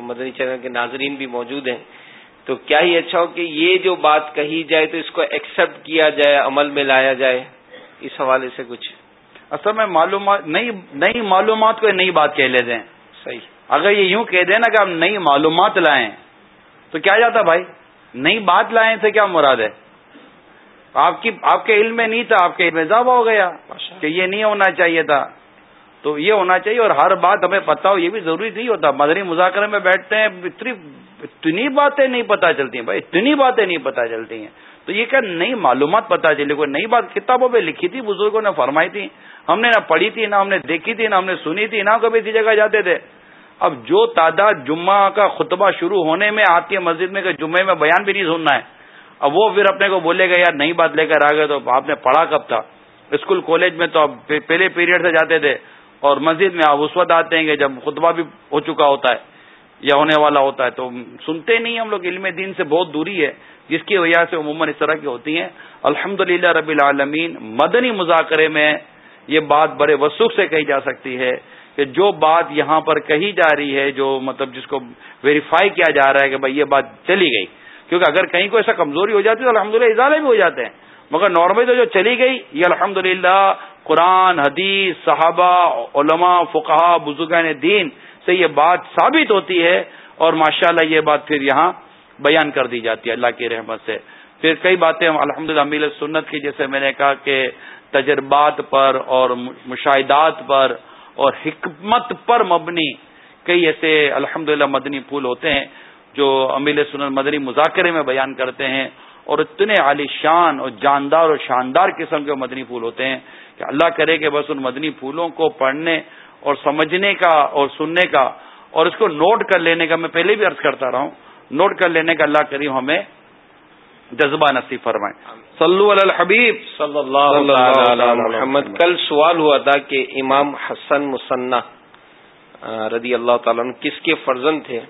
مدنی چینل کے ناظرین بھی موجود ہیں، تو کیا ہی اچھا ہو کہ یہ جو بات کہی جائے تو اس کو ایکسپٹ کیا جائے، عمل میں لایا جائے، اس حوالے سے کچھ۔ اصل میں معلومات، نئی نئی معلومات کو نئی بات کہہ لیتے ہیں۔ صحیح۔ اگر یہ یوں کہہ دیں نا کہ ہم نئی معلومات لائیں تو کیا جاتا بھائی؟ نئی بات لائیں سے کیا مراد ہے؟ آپ کی آپ کے علم میں نہیں تھا آپ کے علم میں اضافہ ہو گیا کہ یہ نہیں ہونا چاہیے تھا۔ تو یہ ہونا چاہیے اور ہر بات ہمیں پتا ہو یہ بھی ضروری نہیں ہوتا۔ مدری مذاکرے میں بیٹھتے ہیں اتنی اتنی باتیں نہیں پتا چلتی ہیں بھائی اتنی باتیں نہیں پتا چلتی ہیں۔ تو یہ کیا نئی معلومات پتا چلی؟ کوئی نئی بات کتابوں پہ لکھی تھی بزرگوں نے فرمائی تھی۔ ہم نے نہ پڑھی تھی نہ ہم نے دیکھی تھی نہ ہم نے سنی تھی نہ کبھی اسی جگہ جاتے تھے۔ اب جو تعداد جمعہ کا خطبہ شروع ہونے میں آتی ہے مسجد میں کہ جمعے میں بیان بھی نہیں سننا ہے، اب وہ پھر اپنے کو بولے گا، یار نئی بات لے کر آ گئے تو آپ نے پڑھا کب تھا؟ اسکول، کالج میں تو اب پہلے پیریڈ سے جاتے تھے اور مسجد میں آپ اس وقت آتے ہیں کہ جب خطبہ بھی ہو چکا ہوتا ہے یا ہونے والا ہوتا ہے، تو سنتے نہیں ہم لوگ، علم دین سے بہت دوری ہے، جس کی وجہ سے عموماً اس طرح کی ہوتی ہیں۔ الحمد رب العالمین، مدنی مذاکرے میں یہ بات بڑے وسوخ سے کہی جا سکتی ہے۔ کہ جو بات یہاں پر کہی جا رہی ہے، جو مطلب جس کو ویریفائی کیا جا رہا ہے کہ بھائی یہ بات چلی گئی۔ کیونکہ اگر کہیں کو ایسا کمزوری ہو جاتی ہے تو الحمد للہ اضالے بھی ہو جاتے ہیں۔ مگر نارملی تو جو چلی گئی، یہ الحمد قرآن، حدیث، صحابہ، علماء فقہ بزرگان دین سے یہ بات ثابت ہوتی ہے اور ماشاءاللہ یہ بات پھر یہاں بیان کر دی جاتی ہے اللہ کی رحمت سے۔ پھر کئی باتیں الحمد للہ سنت کی، جیسے میں نے کہا کہ تجربات پر اور مشاہدات پر اور حکمت پر مبنی کئی ایسے الحمد مدنی پھول ہوتے ہیں جو امیل سنت مدنی مذاکرے میں بیان کرتے ہیں اور اتنے عالی شان اور جاندار اور شاندار قسم کے مدنی پھول ہوتے ہیں کہ اللہ کرے کہ بس ان مدنی پھولوں کو پڑھنے اور سمجھنے کا اور سننے کا اور اس کو نوٹ کر لینے کا میں پہلے بھی عرض کرتا رہا ہوں، نوٹ کر لینے کا اللہ کریم ہمیں جذبہ نصیب فرمائے صلو علی الحبیب۔ صلی اللہ محمد۔ کل سوال ہوا تھا کہ امام حسن مسنہ رضی اللہ تعالیٰ کس کے فرزن تھے؟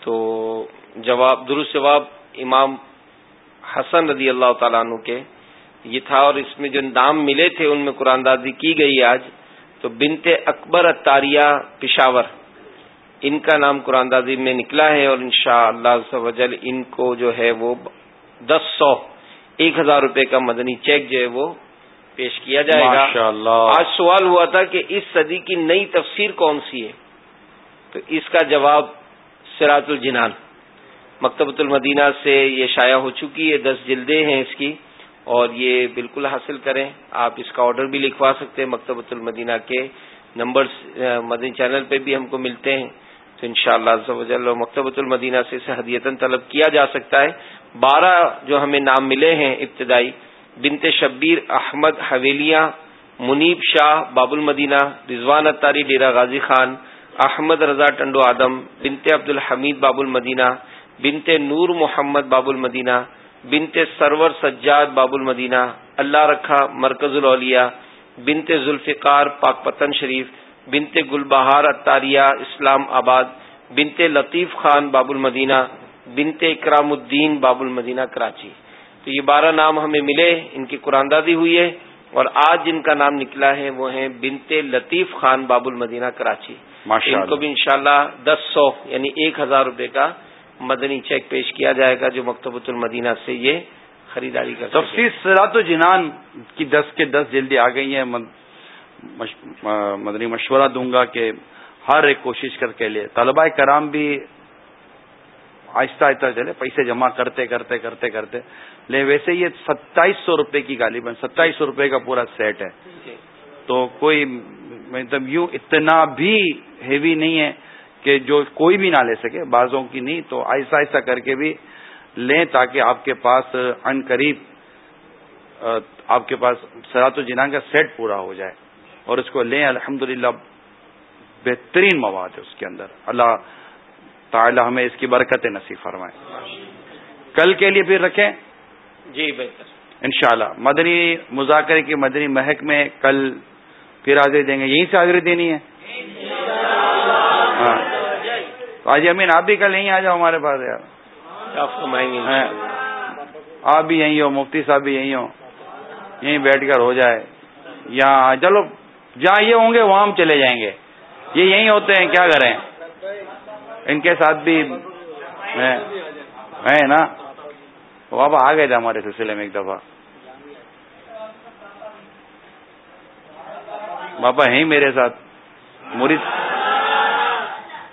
تو جواب درست جواب امام حسن رضی اللہ تعالیٰ عنہ کے یہ تھا اور اس میں جو نام ملے تھے ان میں قرآن دازی کی گئی آج۔ تو بنت اکبر اتاریہ پشاور ان کا نام قرآن دازی میں نکلا ہے اور ان شاء اللہ ان کو جو ہے وہ دس سو ایک ہزار روپے کا مدنی چیک جو ہے وہ پیش کیا جائے گا۔ آج سوال ہوا تھا کہ اس صدی کی نئی تفسیر کون سی ہے؟ تو اس کا جواب سراج الجنان۔ مکتبۃ المدینہ سے یہ شائع ہو چکی ہے دس جلدیں ہیں اس کی۔ اور یہ بالکل حاصل کریں آپ اس کا آرڈر بھی لکھوا سکتے ہیں مکتبۃ المدینہ کے نمبر مدنی چینل پہ بھی ہم کو ملتے ہیں۔ تو ان شاء اللہ مکتبۃ المدینہ سے اسے ہدیتن طلب کیا جا سکتا ہے۔ بارہ جو ہمیں نام ملے ہیں ابتدائی، بنت شبیر احمد حویلیاں، منیب شاہ باب المدینہ، رضوان اتاری ڈیرا غازی خان، احمد رضا ٹنڈو آدم، بنت عبد الحمید باب المدینہ، بنت نور محمد باب المدینہ، بنت سرور سجاد باب المدینہ، اللہ رکھا مرکز الاولیاء، بنت ذوالفقار پاک پتن شریف، بنت گلبہار اتاریہ اسلام آباد، بنت لطیف خان باب المدینہ بنت اکرام الدین باب المدینہ کراچی۔ تو یہ بارہ نام ہمیں ملے ان کی قرآن دادی ہوئی ہے اور آج جن کا نام نکلا ہے وہ ہیں بنت لطیف خان باب المدینہ کراچی۔ ان کو بھی انشاءاللہ دس سو یعنی ایک ہزار روپے کا مدنی چیک پیش کیا جائے گا جو مکتبۃ المدینہ سے یہ خریداری کر تفصیل سرات و جنان کی دس کے دس جلدی آ گئی ہیں مدنی مشورہ دوں گا کہ ہر ایک کوشش کر کے لیے طلبہ کرام بھی آہستہ آہستہ چلے پیسے جمع کرتے کرتے کرتے کرتے۔ لیکن ویسے یہ ستائیس سو روپے کی گالی بن ستائیس سو روپے کا پورا سیٹ ہے۔ تو کوئی مطلب یوں اتنا بھی ہیوی نہیں ہے کہ جو کوئی بھی نہ لے سکے بازوں کی نہیں۔ تو آہستہ آہستہ کر کے بھی لیں تاکہ آپ کے پاس ان قریب آپ کے پاس سرات و جنان کا سیٹ پورا ہو جائے۔ اور اس کو لیں الحمد بہترین مواد ہے اس کے اندر۔ اللہ تعالی ہمیں اس کی برکت نصیب فرمائے۔ کل کے لیے پھر رکھیں؟ جی بہتر انشاءاللہ۔ مدنی مذاکرے کی مدنی مہک میں کل پھر حاضری دیں گے۔ یہیں سے حاضری دینی ہے؟ ہاں۔ آج امین آپ بھی کل یہیں آ جاؤ ہمارے پاس یار۔ آپ بھی یہیں ہو مفتی صاحب بھی یہیں ہو۔ یہیں بیٹھ کر ہو جائے۔ یہاں چلو جہاں یہ ہوں گے وہاں ہم چلے جائیں گے۔ یہ یہیں ہوتے ہیں کیا کریں؟ ان کے ساتھ بھی ہے نا؟ بابا آ گئے تھے ہمارے سلسلے میں ایک دفعہ۔ بابا ہیں میرے ساتھ۔ مرید،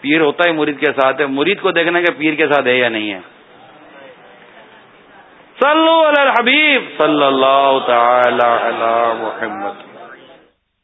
پیر ہوتا ہے مرید کے ساتھ۔ ہے مرید کو دیکھنا کہ پیر کے ساتھ ہے یا نہیں ہے۔ صلو علی الحبیب۔ صلی اللہ تعالی علی محمد۔